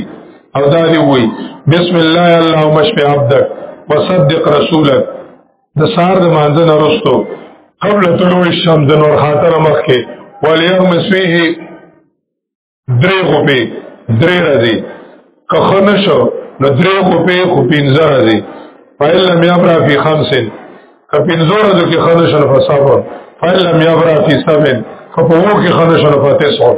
او دا دی وای بسم الله اللهم اشف عبدك وصدق رسولك د سار د مانځه نرستو قبل طلوع الشمس د نور خاطر مخ کې وليوم سويه درې غوپې درې راځي که خو نشو نو درې غوپې خو پنځه راځي فایل لم یبرا فی خمسن که پنځه راځي کې خو نشو نو فصابر فایل لم یبرا فی سبن خو په وو کې خو نشو نو فتسعون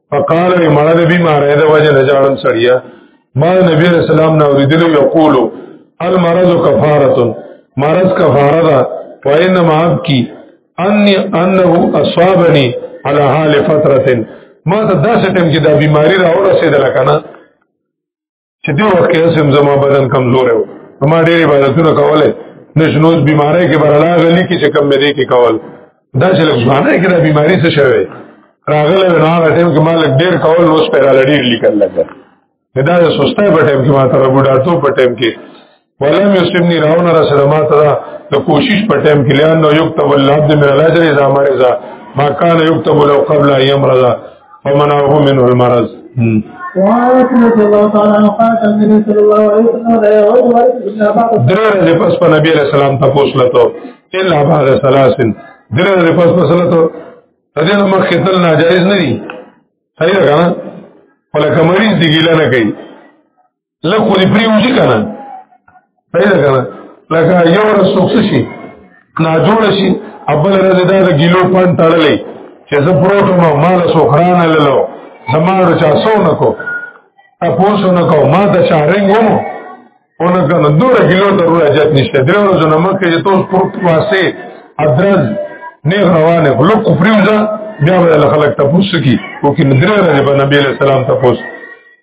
فقال وی مړه د بیمار ده وجه نه جاړم سړیا ما نبی رسول الله نو ردلو یقول المرض کفاره مرض کفاره ده فینما ابکی انی انه اصابنی على حال فتره ما ته داسې ټیم کې دا بیماری را ورسېدل کنه چې دې وخت کې سم زما بدن کمزور و ما ډېر عبادتونه کوله نشنوز بیماری کې برلا غلی کې چې کم مې دې کې کول دا چې لږانه کې دا بیماری څه شوی راغله نه هغه ټیم کې ما لږ ډېر کول نو سپیرا لډیر لیکل لګا دا سسته په ټیم کې ما تر بډا ته په ټیم کې ولم يسمني راون رسول ما ترى د کوشش په ټیم کې لئن نو یكتب العبد من الاجر اذا مرض ما كان يكتب له قبل ان يمرض فمنعه منه المرض درې ورځې پس په نبی عليه السلام تاسو لته الا بعد ثلاثن درې ورځې پس پس لته دې نو مخ خپل ناجایز نه دي صحیح ده کنه ولکه مریض دی ګیله نه کوي لږ خو دې پرېوځي که نه صحیح ده که نه لکه یو ورځ څوک څه شي ناجوړه شي او بله ورځ یې دا د ګیلو پان تړلی چې زه پروت وم او ما له څوک رانه للو زما د چا څو نه کو تپوس نه کو ما د چا رنګ ومو ونه که نه دوره ګیلو ته روی اجت نشته درې ورځو نه مخکې چې توس پروت واسې ادرز نیغ روانه خو لږ خو پرېوځه بیا به له خلک تپوس کي خو که درې ورځې به نبي علیه السلام تپوس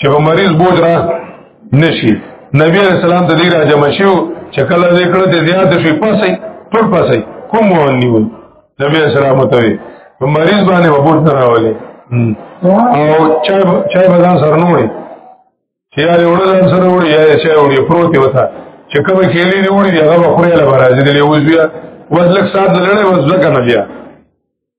چې په مریض بوج را نشي نبی علیہ السلام ته دی را جمع شو چې کله دې کړه ته زیات شي پاسې پر پاسې کوم ونی وي نبی علیہ السلام ته وي په مریض باندې وبوت نه راولي او چای چای بدن سره نه وړي چې یې وړل سره وړي یا چای وړي پروت وتا چې کوم کېلې دی وړي هغه خوري له برازي دی اوس بیا وځلک سات لړې وځلک نه بیا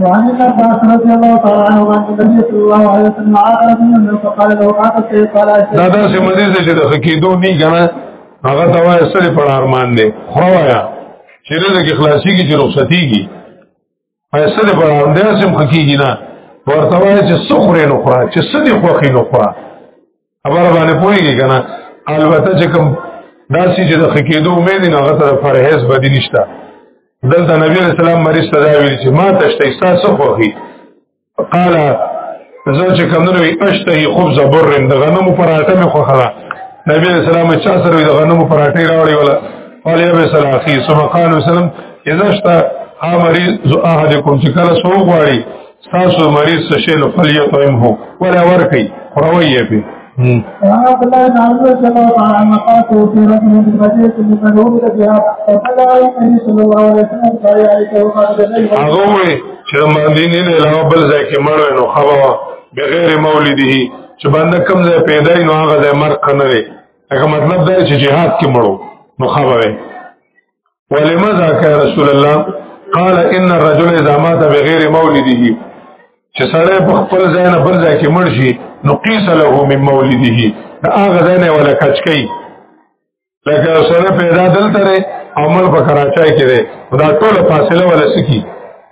وعن ابن عباس رضي الله تعالى عنه عن النبي صلى الله عليه وسلم عاد رجلا فقال له قاتل كيف قال دا دا سه مدي چې د حقیقتو نه غنا هغه دا وایي سره په ارمان دي خوایا چې له کې خلاصي کې چې رخصتي کې پیسې د برابر دې سم حقيقي نه ورته وایي چې سخره نو خورا چې سدي خوخي نو خورا خبر باندې پوهیږي کنه البته چې کوم داسې چې د خکېدو امید نه هغه طرف فرهز بدی نشته دلته نبی رسول الله مریض ته ویل چې ما تشته تاسو خوخي قال زه چې کمنو وي اشتهي خبز بر د غنمو پراټه مې خوخه نبی رسول الله چا سره د غنمو پراټه راوړی ولا قال يا ابي سلاخي ثم قال وسلم اذا اشتهى مريض احدكم چې کله سو غواړي تاسو مریض څه شی له خپل یو تایم هو ولا ورکی خروي یې په عبد الله بن عمرو رضی الله تعالی عنہ قال في رجل من المدينة من مدعوه بها فقال النبي صلى الله عليه وسلم قال عليك وقال ذلك هغه چې مدینه نه له بل ځای کې مړ نو خبره بغیر مولده چې باندې کم ځای پیدا نو هغه ځای مرګ کنه لري هغه مطلب دا چې jihad کې مړو نو خبره ولما ذاک رسول الله قال ان الرجل اذا مات بغیر مولده چې سړی په خپل ځای نه بل ځای کې مړ شي نو قیس له من مولده دا هغه ځای نه ولا کچ کوي لکه سره پیدا دلته او مل په کراچۍ کې ده دا ټول فاصله ولا سکی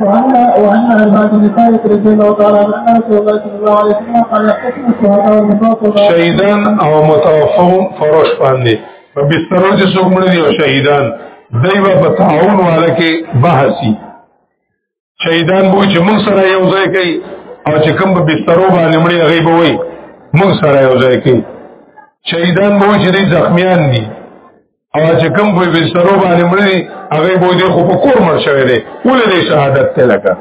وعن وعن عباد بن ثابت رضي الله تعالى عنه ان رسول الله صلى الله عليه وسلم قال يحتكم الشهداء والمتوفى شهيدان او متوفون فروش باندې په بسترو کې څوک مړ دي او شهیدان دایو په تعاون والا کې بحثي شهیدان به چې موږ سره یو ځای کوي او چې کوم په بسترو باندې مړ هغه به وي موږ سره یو ځای کوي شهیدان به چې دي زخمیان دي او چې کوم په بسترو باندې مړي هغه به دې خو په کور مړ شوی دی ولې دې شهادت ته لګا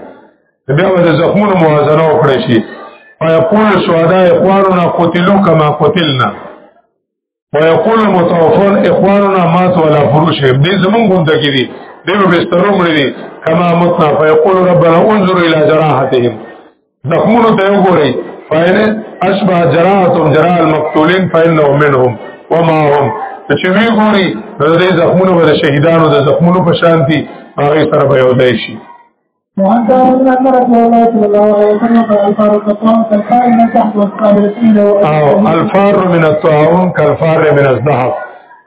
بیا به د زخمونو موازنه وکړي شي او یقول شهدا اخواننا قتلوا كما قتلنا ويقول المتوفون اخواننا مات ولا فروش دې زمونږ غونډه کې دي دې بسترو مړي کما متنا فيقول ربنا انظر الى جراحتهم زخمونو ته وګورئ فاین اشبه جراحتهم جراح المقتولین فانه منهم وما هم چې وی ګوري د دې زخمونو ور شهیدانو د زخمونو په شان دي هغه سره به یو ځای شي او الفار من الطاعون كالفار من الذهب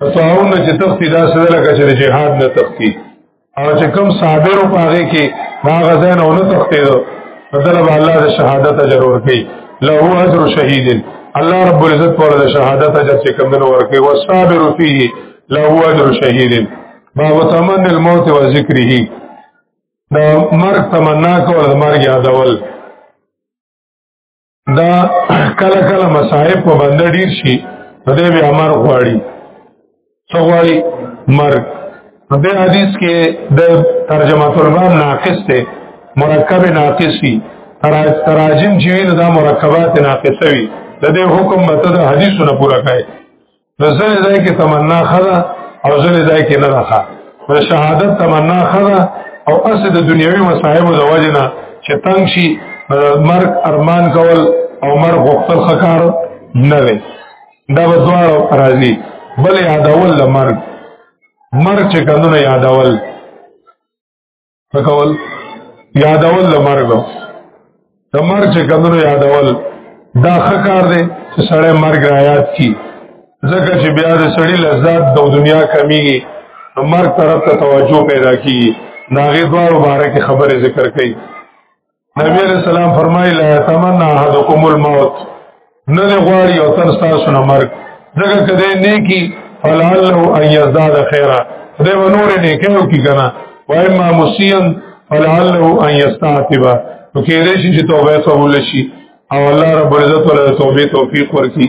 الطاعون چې تختی دا سره لکه چې جهاد نه تختی او چې کوم صابر په هغه کې دا غزان او نه تختیدو بدل به الله د شهادت اجر ورکړي له اجر شهید الله رب العزت پر د شهادت اجر چې کوم نو ورکړي او صابر فيه له اجر شهید ما وتمن الموت و ذکره دا مرګ تمنا کول مرګ یادول دا کله کله مصائب په بنده ډیر شي نو دی بیا مرګ غواړي څه غواړي مرګ د حدیث کې د ترجمه الباب ناقص دی مرکب ناقص وي تراجم چې وي دا مرکبات ناقصه وي د دې حکم مته د حدیثونو پوره کوي نو ځنې ځای کې تمنا خدا او ځنې ځای کې نه راخه پر شهادت تمنا خدا او اسد دنیوي مصاحب د وجنه چې تنگ شي مرګ ارمان کول او مرګ غوښتل خکار نه وي دا به دواړو راځي بل یادول د مرګ مرګ چې کندونه یادول فکول یادول د مرګ د مرګ چې کمنو یادول دا خکار دی چې سړی مرګ را یاد کی ځکه چې بیا د سړی لذات د دنیا کمیږي نو مرګ طرف ته توجه پیدا کیږي ناغې دوارو باره کې خبرې ذکر کړي نبی علیہ السلام فرمایي لا تمنا احدکم الموت نه نه غواړي او تر تاسو نه مرګ ځکه کده نه کی فلعله ان یزداد خیره دا نور نه کېو کی کنه وای ما مسیان فلعله ان یستعتب نو کې رشي چې توبه قبول شي او الله رب عزت ولې توبه توفیق ورکړي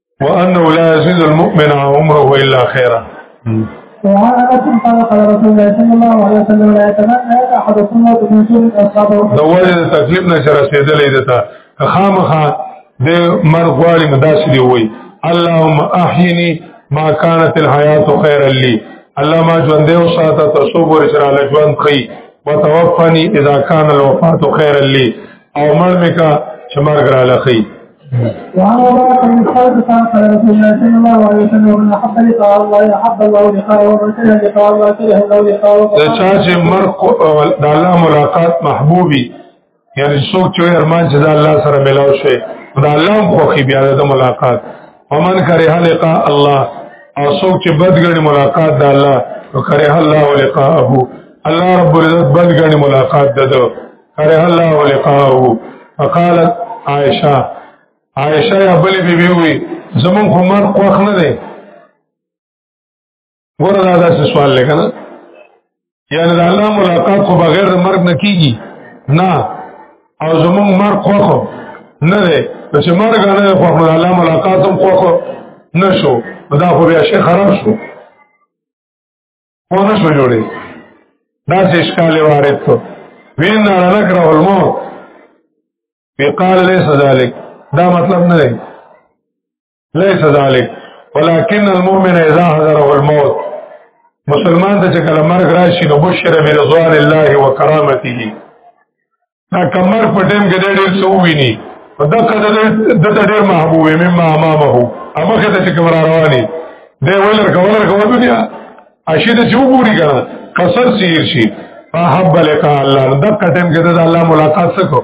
وانه لا يزيد المؤمن عمره الا خيرا وعن انس قال قال رسول الله صلى الله عليه وسلم لا يتمنى احدكم موت من سوء اصابه د وجه د تکلیف نه سره رسیدلې ده تا خامخا د مرګ والی مداسې دی وای اللهم احینی ما كانت الحیات خیر لی الله ما ژوند او ساته تصوب ورسره لجوان خي وتوفني اذا كان الوفات خیر لی او مړ مې کا چې مرګ را لخی وعن مبارك بن خالد قال قال رسول الله صلى الله عليه وسلم من احب لقاء الله احب الله لقاءه ومن كره لقاء الله كره الله لقاءه د چا چې مرګ د الله ملاقات محبوبي یعنی څوک چې ارمان چې د الله سره ملاو شي د الله خوخي بیا د ملاقات ومن کره لقاء الله او څوک چې بدګړي ملاقات د الله نو کره الله لقاءه الله رب العزت بدګړي ملاقات دده کرے اللہ و لقاہو فقالت عائشہ عائشہ یا بلی بی بی ہوئی زمون خو مر خوخ نه دی ګوره دا داسې سوال لګا نه یعنی د الله ملاقات خو بغیر مرګ نه کیږي نه او زمون مر خوخ نه دی چې مرګ نه خوخ نه الله ملاقات هم خوخ نه شو دا خو بیا شي خراب شو خو نه شو جوړې دا څه اشکال وارد ته وین نه نکره الموت وقال ليس ذلك دا مطلب نه دی ليس ذلك ولكن المؤمن اذا حضره الموت مسلمان ته چې کله مرګ راشي نو بشره برضوان الله وکرامته دا کمر په ټیم کې ډېر څه ویني په دغه د د ډېر محبوب مې ما ما به هو هغه ته چې کوم رواني دی ولر کومر کوم دنیا اشي ته چې وګوري کنه قصر سیر شي فحب لقاء الله دغه ټیم کې د الله ملاقات سکو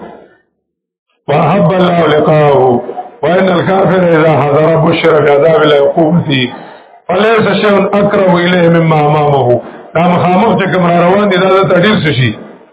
فحب الله لقاءه وان الكافر اذا حضر بشر بعذاب لا يقوم فيه فليس شيء اقرب اليه مما امامه دا مخامخ چې کوم روان دي دا د تدیر شي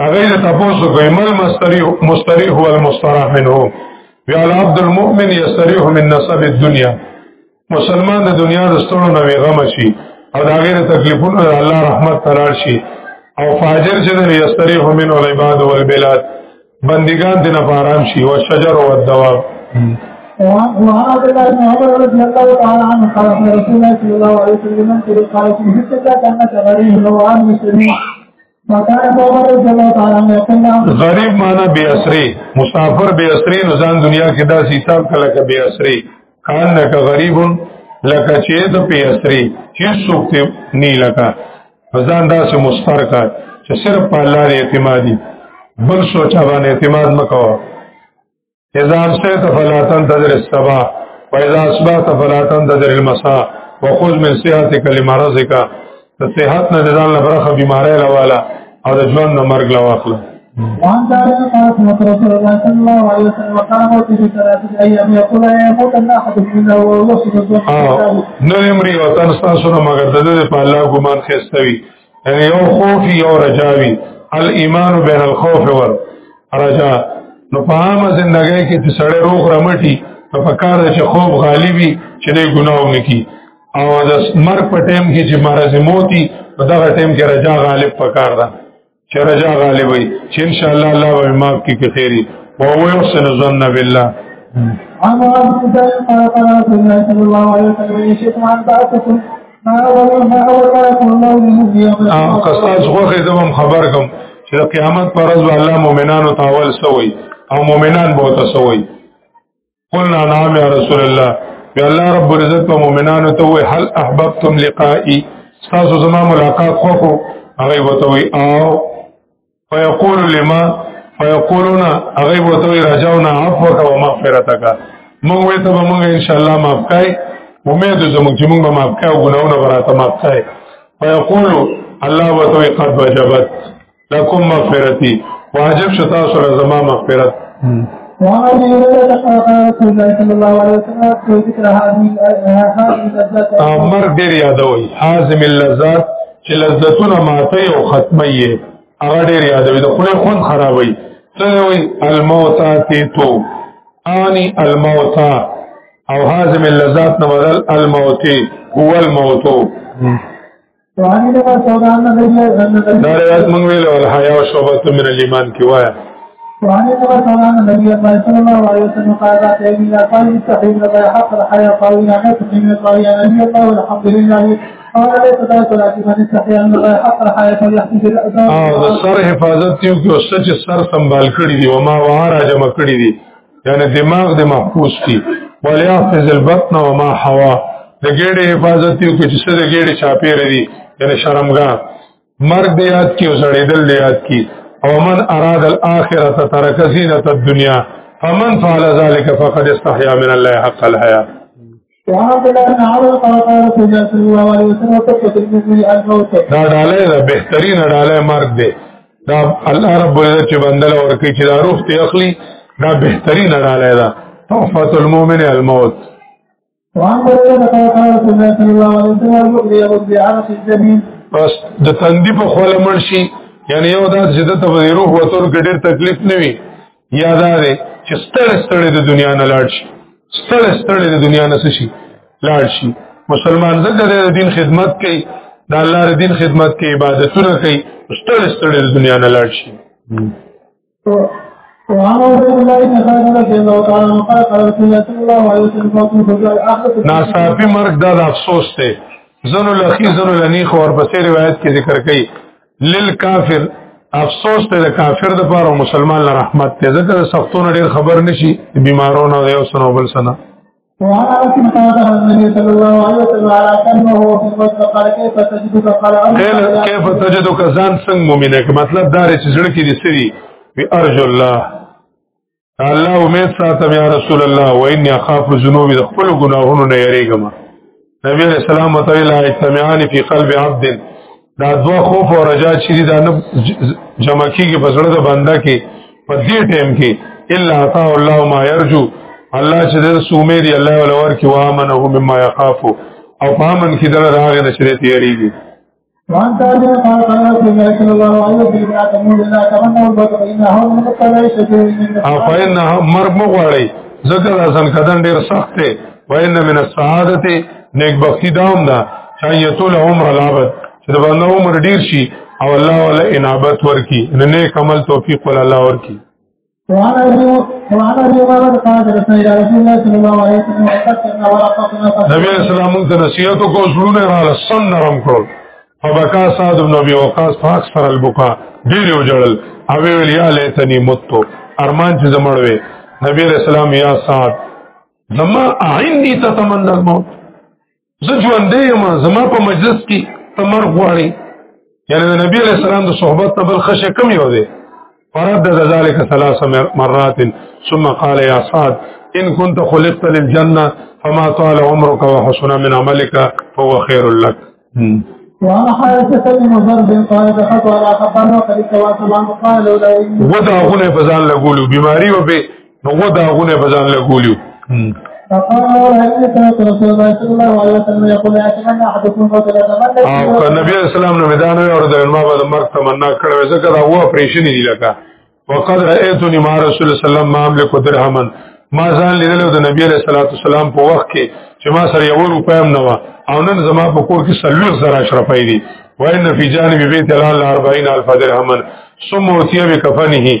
هغه له تاسو کوي مل مستری مستری هو المستراح منه بیا عبد المؤمن یستریح من نسب الدنيا مسلمان د دنیا د ستړو نه غم شي او دا غیر تکلیفونه د الله رحمت تلل شي او فاجر چې د یستریح من العباد والبلاد بندگان دې نه آرام شي او شجر او الدواب وعن عبد الله بن عمر رضي الله تعالى عنه قال رسول الله صلى الله عليه وسلم قال في حته كانت غريب وعن مسلمين غریب معنا بے اسری مسافر بے اسری نو ځان دنیا کې دا حساب کله کې بے اسری کان لک غریب لک چې د بے اسری چې څوک ته نه لکا ځان دا سه مستر کا چې صرف په الله اعتمادي بل سوچا باندې اعتماد مکو اذا امسيت فلا تنتظر الصباح واذا اصبحت فلا تنتظر المساء وخذ من صحتك لمرضك ته صحت نه ځان له برخه بیماری لواله او د ژوند نه مرګ لا واخله وان دا د خاص مطلب رسول الله صلی الله علیه وسلم وقام او چې ثلاثه ایام یقول یا موت الله احد منا او وصف الزوج نه امري وطن تاسو نه مگر د دې په الله ګمان خستوي یعنی یو خوف یو رجاوی الایمان بین الخوف ور رجا نو په عامه زندګۍ کې چې سړی روغ رمټي په پکار چې خوب غالبي چې نه ګناو نکی او د مر په ټیم کې چې مرز موتی په دغه ټیم کې رجا غالب پکار ده چې رجا غالب وي چې ان شاء الله الله به معاف کړي کې خیری او هو یحسن الظن بالله اما ان تدعي قال قال رسول الله صلى الله عليه وسلم ان شئتم ان تعتكم او کسان خوخه زمم خبر کوم چې د قیامت پر ورځ الله مؤمنانو تاول سوی او مؤمنان به تسوی قلنا نعم یا رسول الله یا الله رب عزت په مؤمنانو ته وی هل احببتم لقائی تاسو زما ملاقات خوخو هغه وته وی او فیقول لما فیقولون هغه وته راجاونا عفوک و مغفرتک موږ وې ته موږ ان شاء الله معاف کای امید زموږ چې موږ معاف کای او ګناونه براته معاف کای فیقول الله وته قد وجبت لكم مغفرتي واجب شتا سره زما مغفرت وعن ابي هريره قال قال رسول الله صلى الله عليه وسلم في ذكر هذه هذه اللذات امر ډیر یادوي حازم اللذات چې لذتونه ماته او ختمه یې هغه ډېر یادوي د خپل خوند خرابوي څنګه وي الموت اتیتو اني الموت او هاذم اللذات نه بدل الموت هو الموت دا روایت مونږ ویل ول حیا او شوبت من الايمان کې وایي وعن ابن سلمان النبي صلى الله عليه وسلم قال لا تهيب لا قال استحيل لا يحق الحياة طويلة لا تقيم الطريق النبي الله والحمد لله او د سر حفاظت یو کې اوس چې سر سنبال کړی دی او ما واره جمع کړی دی یعنی دماغ د محفوظ دی ولیحفظ البطن و ما حوا د ګېډې حفاظت یو کې چې سر ګېډې چاپېر دی یعنی شرمګا مرګ دی یاد کې او سړېدل دی یاد کې او من اراد الاخرته ترک زینت الدنیا فمن فعل ذلك فقد استحیا من الله حق الحیا وعن عبد الله بن عمر قال قال رسول الله صلى الله عليه وسلم تقوى المؤمن الموت دا ډاله دا بهترین ډاله مرګ دی دا الله رب العزت چې بندل ورکی چې دا روح ته اخلي دا بهترین ډاله ده تحفۃ المؤمن الموت وعن بريدة قال قال رسول الله صلى الله عليه وسلم المؤمن يموت بعرق الجبين بس د تندې په خوله مړ شي یعنی یو دا چې د ته روح وتور کې ډېر تکلیف نه وي یاداره چې ستړ ستړ د دنیا نه لاړ شي ستړ ستړ د دنیا نه شي لاړ شي مسلمان زګر د دین خدمت کوي د الله د دین خدمت کوي عبادتونه کوي ستړ ستړ د دنیا نه لاړ شي ناصافی مرګ دا افسوس ته زنو لخی زنو لنی خو ورپسې روایت کې ذکر کړي للکافر افسوس ته د کافر د پاره او مسلمان له رحمت ته ځکه د سختونو ډیر خبر نشي بیمارونو او یو سنو بل سنه وعن انس قال دخل النبي صلى الله عليه وسلم على كلمه وهو في الوجه فقال كيف تجدك قال قال كيف تجدك ځان څنګه مؤمنه مطلب دا چې زړه کې دي سری وی ارجو الله الله امید ساتم یا رسول الله و انی اخاف ذنوب د خپل ګناهونو نه یریږم نبی علیہ السلام متوی لا اجتماعان فی قلب عبد دا دوا خوف او رجا چې دا نه جمع کیږي په زړه د بنده کې په دې ټیم کې الا عطا الله ما يرجو الله چې د سومې دی الله ولور کې وامنه مما يخاف او پامن کې دل راغې نشریت یریږي وعن سعد قال قال رسول الله صلى الله عليه وسلم لا تموت الا كمن موت فانها من الطبيعي شجر او فانها مرګ مغواړي ذکر حسن کدن ډیر سخت دی وان من السعادت نیک بختی دام دا شایتول عمر العبد چې د باندې عمر ډیر شي او الله ولا انابت ورکی نه نیک عمل توفیق ول الله ورکی وعن ابي وعن ابي هريره قال رسول الله رسول الله صلى الله عليه وسلم وقتنا ورقتنا نبی اسلام ته نصیحت کو زړونه را سن نرم کړو فبکا سعد بن ابي وقاص فاق سر البقاء ډیر وجړل او ویل یا لیتنی متو ارمان چې زمړوي نبی رسول الله یا سعد زما عندي تتمنى الموت زه ژوندې یم زما په مجلس کې تمر غواړي یعنی د نبی علیہ السلام د صحبت نه بل خشه کم یو دی فرد ذلك ثلاث مرات ثم قال يا سعد ان كنت خلقت للجنه فما طال عمرك وحسن من عملك فهو خير لك ودا غونه په ځان لګولو بیماری او به نو و دا غونه په ځان لګولیو او که نبی اسلام نو میدان وي او د علماء د مرګ تمنا کړو ځکه دا و اپریشن دی لکه وقد رأيتني مع رسول الله صلی الله علیه وسلم ما املك درهما ما ځان لیدل د نبی علیہ الصلوۃ والسلام په وخت کې چې ما سره یو روپیا هم نه و او نن زما په کور کې سلوخ زره اشرفای دي وان فی جانب بیت الله 40000 درهما ثم اوتیه بکفنه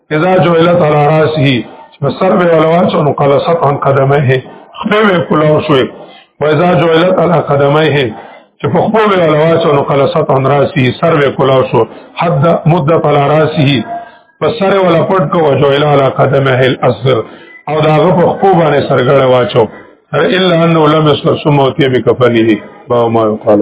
اذا جعلت على راسه فسر به ولواچ ان قلصت عن قدمه خپل کلاو شوې واذا جعلت على قدمه چې په خپل ولواچ ان قلصت عن راسه سر به کلاو شو حد مدة على راسه فسر ولا پټ کو وجعل على قدمه الاسر او داغه په خپل باندې سرګړه واچو الا انه لم يسر ثم اوتي بكفنه باو ما يقال